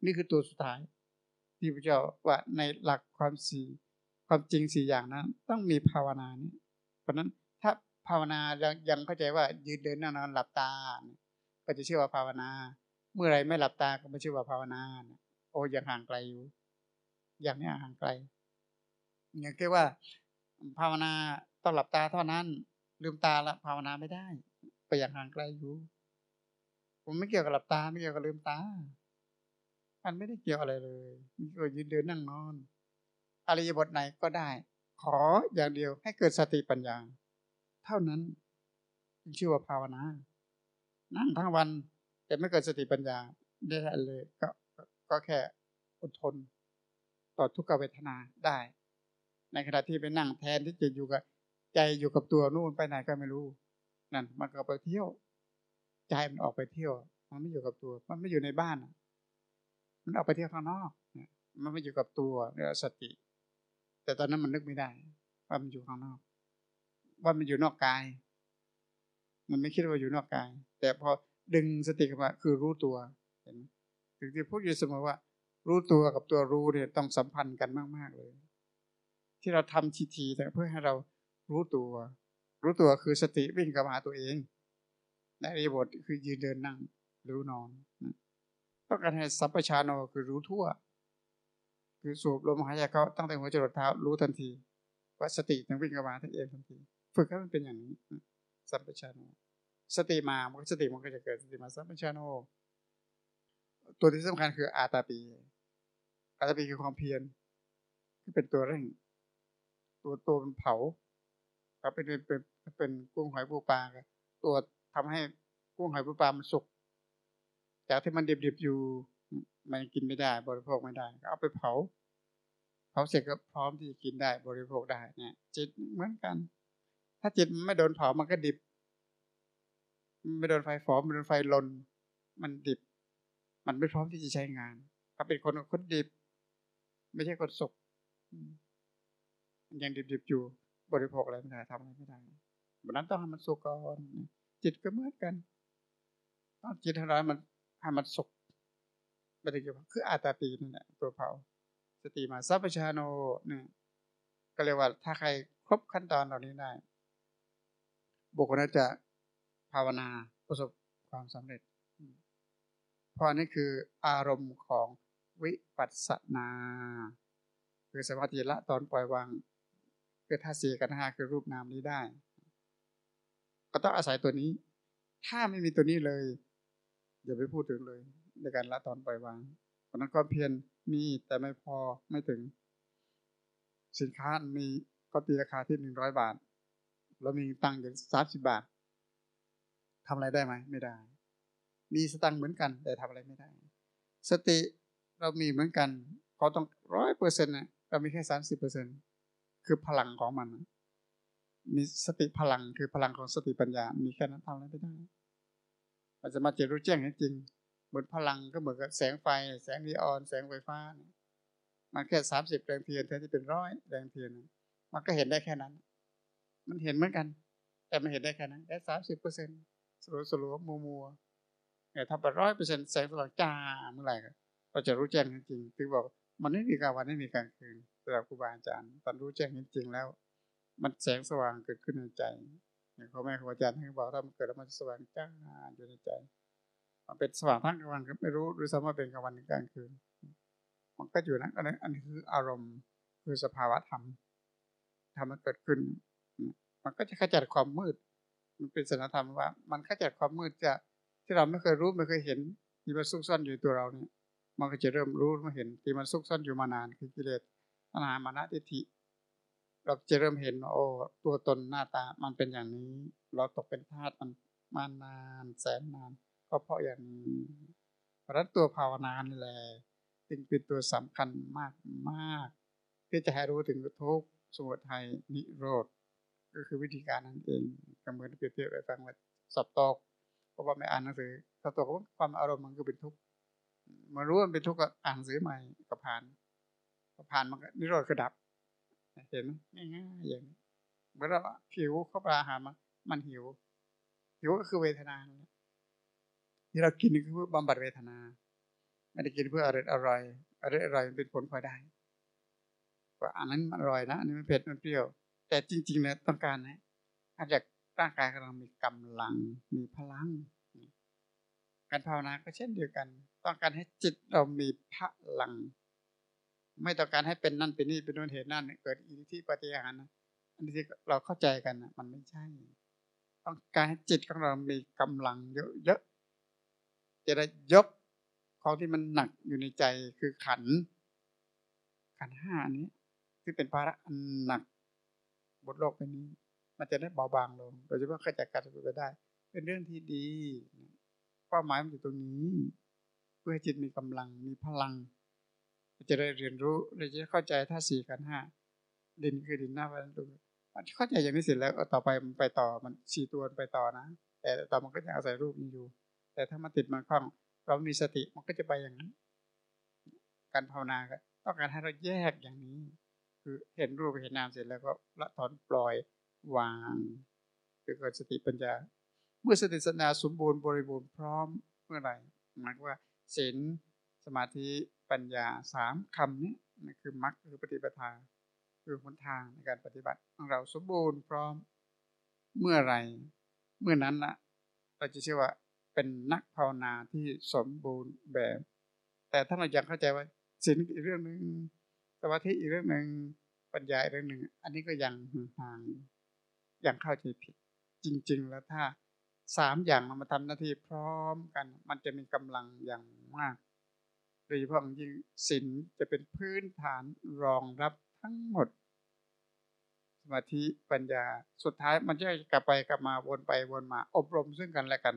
นี่คือตัวสุดท้าย ที่พระเจ้าว่าในหลักความสี่ความจริงสี่อย่างนั้นต้องมีภาวนานี้เพราะนั้นถ้าภาวนายังเข้าใจว่ายืนเดินนั่งนอนหลับตา ก็จะเชื่อว่าภาวนา เมื่อไรไม่หลับตาก็ไม่เชื่อว่าภาวนาโอ้ยังห่างไกลอยู่ อย่างนี้ห่างไกลอย่างแค่ว่า ภาวนาต้องหลับตาเท่านั้น ลืมตาละภาวนาไม่ได้ ไปอย่างห่างไกลอยู่ผมไม่เกี่ยวกับหลับตาไม่เกี่ยวกับลืมตามันไม่ได้เกี่ยวอะไรเลยมีกี่ยวยืนเดินนั่งนอนอริยบทไหนก็ได้ ขออย่างเดียวให้เกิดสติปัญญา เท่านั้นชื่อว่าภาวนา นั่งทั้งวัน แต่ไม่เกิดสติปัญญาได้เลยก็ก็แค่อดทน ต่อทุกขเวทนาได้ ในขณะที่ไปนั่งแทนที่จะอยู่กับใจอยู่กับตัวนู่นไปไหนก็ไม่รู้นั่นมันก็ไปเที่ยว ใจมันออกไปเที่ยว มันไม่อยู่กับตัว มันไม่อยู่ในบ้าน มันออกไปเที่ยวข้างนอกมันไม่อยู่กับตัวเรียสติ แต่ตอนนั้นมันนึกไม่ได้ ว่ามันอยู่ข้างนอก ว่ามันอยู่นอกกาย มันไม่คิดว่าอยู่นอกกาย แต่พอ ดึงสติกลับมาคือรู้ตัวเห็นถึงที่พูดอยู่เสมอว่า รู้ตัวกับตัวรู้เนี่ยต้องสัมพันธ์กันมาก ๆเลย ที่เราทำทีๆแต่เพื่อให้เรารู้ตัว รู้ตัวคือสติวิ่งกลับมาตัวเองในรีบทคือยืนเดินนั่งรู้นอนต้องการให้สัพพชาโนคือรู้ทั่ว คือสูบลมหายใจเขาตั้งแต่หัวจรดเท้ารู้ทันที ว่าสติต้องวิ่งกลับมาทั้งเองทันที ฝึกให้มันเป็นอย่างนี้สัพพชาโน สติมามันสติมันก็จะเกิดสติมาสัพพชาโนตัวที่สำคัญคืออาตาปีอาตาปีคือความเพียรที่เป็นตัวเร่ง ตัวตัวมันเผาเขาเป็นเป็นเป็นกุ้งหอยปูปลาตัวทำให้กุ้งหอยปูปลามันสุก จากที่มันดิบๆอยู่ มันกินไม่ได้ บริโภคไม่ได้ก็เอาไปเผา เผาเสร็จก็พร้อมที่จะกินได้บริโภคได้เนี่ยจิตเหมือนกัน ถ้าจิตไม่โดนเผามันก็ดิบ ไม่โดนไฟฟอมไม่โดนไฟลน มันดิบ มันไม่พร้อมที่จะใช้งานถ้าเป็นคนคนดิบ ไม่ใช่คนสุกมันยังดิบๆอยู่ บริโภคอะไรไม่ได้ทำอะไรไม่ได้วันนั้นต้องให้มันสุกก่อนจิตก็เหมือนกันต้องจิตให้เรามันให้มันสุกปฏิกิริยาคืออาตาปีนั่นแหละตัวเผา สติมาซัพพชาโนเนี่ยก็เรียกว่าถ้าใครครบขั้นตอนเหล่านี้ได้ บุคคลนั้นจะ ภาวนาประสบความสำเร็จเพราะนี่คืออารมณ์ของวิปัสสนา คือสมาธิละตอนปล่อยวางคือท่าสี่กันห้าคือรูปนามนี้ได้ ก็ต้องอาศัยตัวนี้ ถ้าไม่มีตัวนี้เลยอย่าไปพูดถึงเลย ในการละตอนปล่อยวางเพราะนั้นความเพียรมีแต่ไม่พอไม่ถึง สินค้ามีก็ตีราคาที่หนึ่งร้อยบาท เรามีตังค์อยู่สามสิบบาท ทำอะไรได้ไหมไม่ได้ มีสตังเหมือนกัน แต่ทำอะไรไม่ได้ สติเรามีเหมือนกันเขาต้องร้อยเปอร์เซ็นต์นะเรามีแค่สามสิบเปอร์เซ็นคือพลังของมันมีสติพลังคือพลังของสติปัญญา มีแค่นั้นทำอะไรไม่ได้มันจะมาเจรู้แจ้งจริงเหมือนพลังก็เหมือนกับแสงไฟ แสงนีออน แสงไฟฟ้ามันแค่สามสิบแรงเทียนแทนที่เป็นร้อยแรงเทียนมันก็เห็นได้แค่นั้น มันเห็นเหมือนกัน แต่มันเห็นได้แค่นั้นแค่สามสิบเปอร์เซ็นต์ สลัวสลัวมัวมัวเนี่ถ้าเป็นร้อยเปอร์เซ็นต์แสงสว่างจ้าเมื่อไหร่ก็จะรู้แจ้งจริงๆถึงบอกมันไม่มีกลางวันไม่มีกลางคืนสำหรับครูบาอาจารย์ตอนรู้แจ้งจริงๆแล้ว มันแสงสว่างเกิดขึ้นในใจอย่างพ่อแม่ครูอาจารย์ท่านบอกถ้ามันเกิดแล้วมันสว่างจ้าอยู่ในใจ มันเป็นสว่างทั้งกลางวันก็ไม่รู้หรือสามารถเป็นกลางวันกลางคืน มันก็อยู่นะอันนี้อันนี้คืออารมณ์คือสภาวะธรรมทำมันเกิดขึ้น มันก็จะขจัดความมืด มันเป็นศีลธรรมว่า มันขจัดความมืดจะที่เราไม่เคยรู้ไม่เคยเห็นที่มันซุกซ่อนอยู่ตัวเราเนี่ย มันก็จะเริ่มรู้มาเห็นที่มันซุกซ่อนอยู่มานานคือกิเลสตัณหามานะทิฏฐิ เราจะเริ่มเห็นโอ้ตัวตนหน้าตามันเป็นอย่างนี้ เราตกเป็นทาสมันมานานแสนนาน ก็เพราะอย่างนี้เพราะนั้นตัวภาวนานี่แหละจึงเป็นตัวสำคัญมากมากที่จะให้รู้ถึงทุกข์สมุทัยนิโรธ ก็คือวิธีการนั้นเองก็เหมือนเปรียบเทียบไปฟังว่าสอบตกเพราะว่าไม่อ่านหนังสือสอบตกความอารมณ์มันก็เป็นทุกข์มารู้มันเป็นทุกข์ก็อ่านหนังสือใหม่ก็ผ่านก็ผ่านมันก็นิโรธก็ดับ เห็นไหมง่ายๆอย่างเมื่อเราหิวเข้าปลาหารมันมันหิว หิวก็คือเวทนาที่เรากินนี่คือบำบัดเวทนาไม่ได้กินเพื่ออร่อยอร่อยอร่อยอร่อยเป็นผลพลอยได้ว่าอันนั้นอร่อยนะอันนี้มันเผ็ดมันเปรี้ยว แต่จริงๆเนี่ยต้องการนะอาจจะร่างกายกำลังมีกำลังมีพลัง การภาวนาก็เช่นเดียวกัน ต้องการให้จิตเรามีพลัง ไม่ต้องการให้เป็นนั่นเป็นนี่เป็นนู่นเหตุนั่นเกิดอิทธิปฏิหารนะอันที่เราเข้าใจกันนะมันไม่ใช่ ต้องการให้จิตของเรามีกำลังเยอะจะได้ยกของที่มันหนักอยู่ในใจคือขัน ขันห้านี้ที่เป็นภาระอันหนัก บนโลกใบนี้ มันจะได้เบาบางลง โดยเฉพาะขจัดการไปได้ เป็นเรื่องที่ดีเป้าหมายมันอยู่ตรงนี้ เพื่อให้จิตมีกำลังมีพลังจะได้เรียนรู้เราจะเข้าใจท่าสี่กันห้าดินคือดินหน้าวันดูมันเข้าใจอย่างนี้เสร็จแล้วต่อไปมันไปต่อมันสี่ตัวไปต่อนะ แต่ต่อมันก็ยังอาศัยรูปนี้อยู่ แต่ถ้ามันติดมาคล้องเรามีสติมันก็จะไปอย่างนั้น การภาวนาก็ต้องการให้เราแยกอย่างนี้ คือเห็นรูปเห็นนามเสร็จแล้วก็ละถอนปล่อยวางคือเกิดสติปัญญา เมื่อสติสัญญาสมบูรณ์บริบูรณ์พร้อมเมื่อไหร่หมายว่าศีลสมาธิปัญญาสามคำนี้นั่นคือมรรคคือปฏิปทา คือหนทางในการปฏิบัติของเราสมบูรณ์พร้อมเมื่อไรเมื่อนั้นละเราจะเชื่อว่าเป็นนักภาวนาที่สมบูรณ์แบบ แต่ถ้าเรายังเข้าใจว่าศีลอีกเรื่องหนึ่ง สมาธิอีกเรื่องหนึ่งปัญญาอีกเรื่องหนึ่งอันนี้ก็ยังห่างยังเข้าใจผิด จริง ๆ แล้วถ้าสามอย่างมันมาทำหน้าที่พร้อมกัน มันจะมีกำลังอย่างมากโดยเฉพาะยิ่งศีลจะเป็นพื้นฐานรองรับทั้งหมด สมาธิปัญญาสุดท้ายมันจะกลับไปกลับมาวนไปวนมา อบรมซึ่งกันและกัน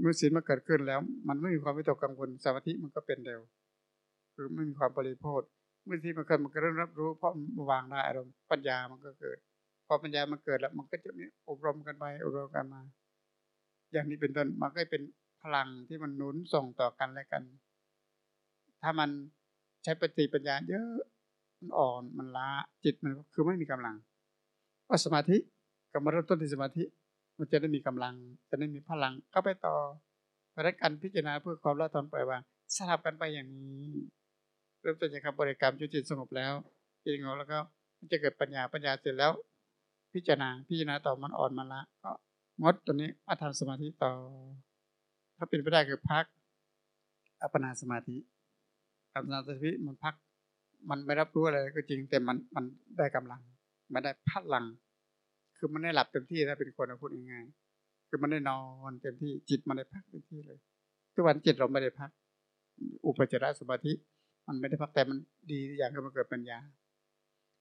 เมื่อศีลมาเกิดขึ้นแล้ว มันไม่มีความวิตกกังวลสมาธิมันก็เป็นเร็ว คือไม่มีความปริโภท เมื่อที่มันเกิดมันก็เริ่มรับรู้ เพราะมันวางได้อารมณ์ปัญญามันก็เกิด พอปัญญามันเกิดแล้ว มันก็จะมีอบรมกันไปอบรมกันมา อย่างนี้เป็นต้นมันก็เป็นพลังที่มันหนุนส่งต่อกันและกัน ถ้ามันใช้ปฏิปัญญา เยอะมันอ่อนมันล้าจิตมันคือไม่มีกำลังก็สมาธิกับมาเริ่มต้นที่สมาธิ มันจะได้มีกำลัง จะได้มีพลังเข้าไปต่อเพราะการพิจารณาเพื่อความละทอนปล่อยวางสลับกันไปอย่างนี้ เริ่มต้นจากคำบริกรรมจุจิตสงบแล้วจิตสงบแล้วก็มันจะเกิดปัญญาปัญญาเสร็จแล้ว พิจารณาพิจารณาต่อมันอ่อนมันละ ก็งดตัวนี้มาทำสมาธิต่อ ถ้าเป็นไปได้คือพัก อัปปนาสมาธิอัปปนาสมาธิมันพัก มันไม่รับรู้อะไรก็จริงแต่มันมันได้กำลังมันได้พลัง คือมันได้หลับเต็มที่ถ้าเป็นคนพูดง่ายๆคือมันได้นอนเต็มที่จิตมันได้พักเต็มที่เลย ทุกวันจิตเราไม่ได้พัก อุปจารสมาธิ มันไม่ได้พักแต่มันดีอย่างที่มันเกิดปัญญา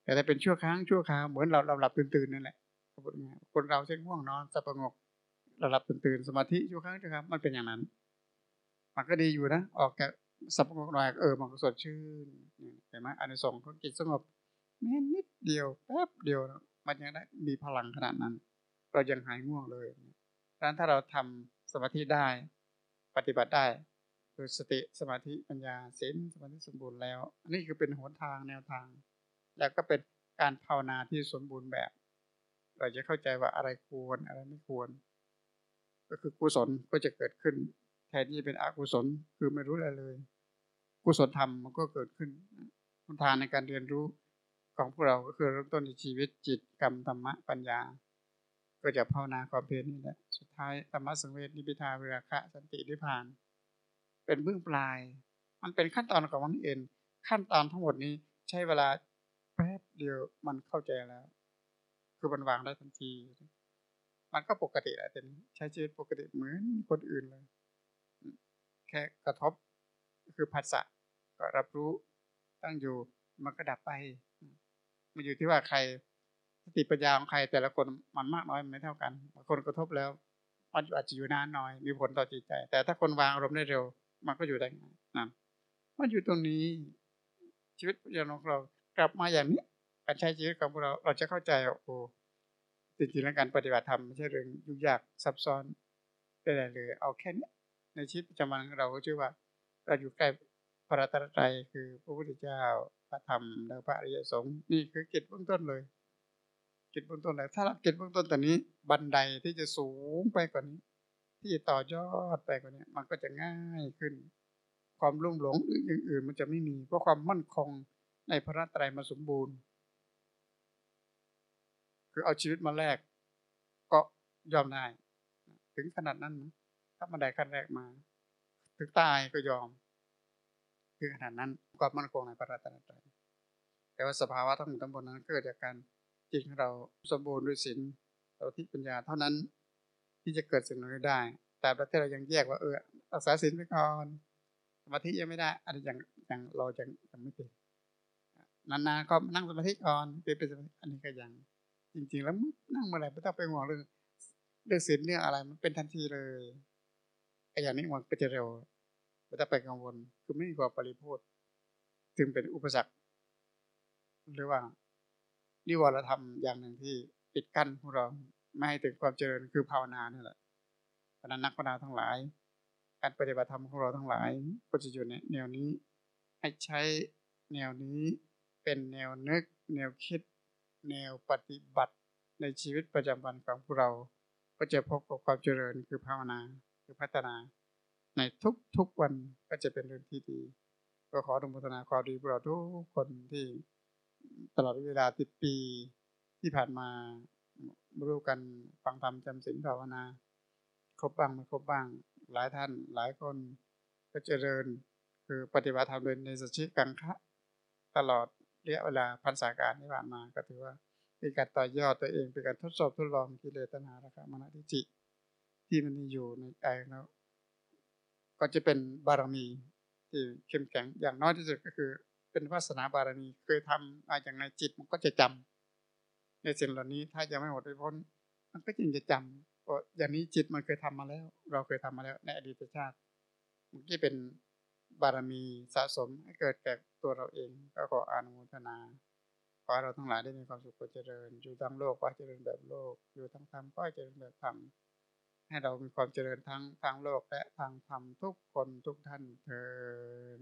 แต่ถ้าเป็นชั่วครั้งชั่วคราวเหมือนเราเราหลับตื่นๆนั่นแหละคนเราเช่นง่วงนอนสับประงเราหลับตื่นสมาธิชั่วครั้งชั่วคราวมันเป็นอย่างนั้น มันก็ดีอยู่นะออกจากสับประงหน่อยเออมันก็สดชื่นเห็นไหมอันนี้ส่งของจิตสงบแม้นิดเดียวแป๊บเดียวมันยังได้มีพลังขนาดนั้น เรายังหายง่วงเลยดังนั้นถ้าเราทำสมาธิได้ ปฏิบัติได้ คือสติสมาธิปัญญาศีลสมาธิสมบูรณ์แล้ว อันนี้คือเป็นหนทางแนวทาง แล้วก็เป็นการภาวนาที่สมบูรณ์แบบ เราจะเข้าใจว่าอะไรควรอะไรไม่ควร ก็คือกุศลก็จะเกิดขึ้น แทนที่เป็นอกุศลคือไม่รู้อะไรเลย กุศลธรรมมันก็เกิดขึ้นหนทางในการเรียนรู้ของพวกเราก็คือเริ่มต้นในชีวิตจิตกรรมธรรมะปัญญา ก็จะภาวนาความเพียรนี่แหละสุดท้ายธรรมะสังเวชนิพิทาเวราคะสันตินิพพาน เป็นเบื้องปลาย มันเป็นขั้นตอนของมันเองขั้นตอนทั้งหมดนี้ใช้เวลาแป๊บเดียวมันเข้าใจแล้ว คือมันวางได้ทันที มันก็ปกติแหละแต่ใช้ชีวิตปกติเหมือนคนอื่นเลย แค่กระทบคือผัสสะก็รับรู้ตั้งอยู่มันก็ดับไป มันอยู่ที่ว่าใครสติปัญญาของใคร แต่ละคนมันมากน้อยไม่เท่ากันบางคนกระทบแล้วมันอาจจะอยู่นานหน้อยมีผลต่อจิตใจ แต่ถ้าคนวางอารมณ์ได้เร็ว มันก็อยู่ได้ง่ายนั่นมันอยู่ตรงนี้ ชีวิตอย่างของเรากลับมาอย่างนี้การใช้ชีวิตของเราเราจะเข้าใจโอ้จริงๆแล้วการปฏิบัติธรรมไม่ใช่เรื่องยุ่งยากซับซ้อนได้เลย เอาแค่นี้ในชีวิตประจำวันเราก็ชื่อว่า เราอยู่ใกล้พระรัตรัยคือพระพุทธเจ้าพระธรรมและพระอริยสงฆ์นี่คือกิจเบื้องต้นเลยกิจเบื้องต้นเลยถ้าเรากิจเบื้องต้นตอนนี้ บันไดที่จะสูงไปกว่านี้ ที่ต่อยอดไปกว่านี้มันก็จะง่ายขึ้น ความลุ่มหลงอื่นๆมันจะไม่มี เพราะความมั่นคงในพระตรัยมาสมบูรณ์ คือเอาชีวิตมาแลกก็ยอมได้ถึงขนาดนั้นนะถ้าบันได้ขั้นแรกมา ถึงตายก็ยอม คือขนาดนั้นความมั่นคงในพระรัตนตรัยแต่ว่าสภาวะทั้งหมดทั้งมวลนั้นเกิดจากการจิตของเราสมบูรณ์ด้วยศีลเราที่ปัญญาเท่านั้น ที่จะเกิดสิ่งนี้ได้ แต่ประเทศเรายังแยกว่าเออรักษาศีลไปก่อนสมาธิยังไม่ได้อันนี้ยังยังเรายังยังไม่เป็นนานๆก็นั่งสมาธิก่อนเป็นเป็นอันนี้ก็ยัง จริง ๆ แล้วนั่งเมื่อไหร่ไม่ต้องไปห่วงเรื่องเรื่องศีลเรื่องอะไร มันเป็นทันทีเลยไอ้อย่างนี้มันก็จะเร็วไม่ต้องไปกังวลคือไม่มีความปริพูดถึงเป็นอุปสรรค หรือว่านิวรธรรมอย่างหนึ่งที่ปิดกั้นพวกเรา ไม่ให้ถึงความเจริญคือภาวนานี่แหละเพราะนั้นนักภาวนาทั้งหลาย การปฏิบัติธรรมของเราทั้งหลายก็จะอยู่ในแนวนี้ ให้ใช้แนวนี้เป็นแนวนึก แนวคิด แนวปฏิบัติในชีวิตประจำวันของพวกเรา ก็จะพบกับความเจริญคือภาวนาคือพัฒนา ในทุกๆวันก็จะเป็นเรื่องที่ดี ก็ขออนุโมทนาความดีพวกเราทุกคนที่ตลอดเวลาติดปีที่ผ่านมา รู้กันฟังธรรมจำศีลภาวนา ครบบ้างไม่ครบบ้าง หลายท่านหลายคนก็เจริญคือปฏิบัติธรรมโดยในสัจจิกังคะตลอดระยะเวลาพันษาการที่ผ่านมาก็ถือว่าเป็นการต่อยอดตัวเองเป็นการทดสอบทดลองกิเลสตัณหาราคะมรณะทิจิที่มันมีอยู่ในใจแล้ว ก็จะเป็นบารมีที่เข้มแข็งอย่างน้อยที่สุดก็คือ เป็นวาสนาบารมีเคยทำอะไรอย่างในจิตมันก็จะจำ ในสิ่งเหล่านี้ถ้ายังไม่หมดไปพ้น มันก็ยังจะจำเพราอย่างนี้จิตมันเคยทำมาแล้ว เราเคยทำมาแล้วในอดีตชาติมันที่เป็นบารมีสะสมให้เกิดแก่ตัวเราเอง ก็ขออนุโมทนาขอเราทั้งหลายได้มีความสุขเจริญ อยู่ทั้งโลกก็เจริญแบบโลก อยู่ทั้งธรรมก็เจริญแบบธรรมให้เรามีความเจริญทั้งทางโลกและทางธรรมทุกคนทุกท่านเถิด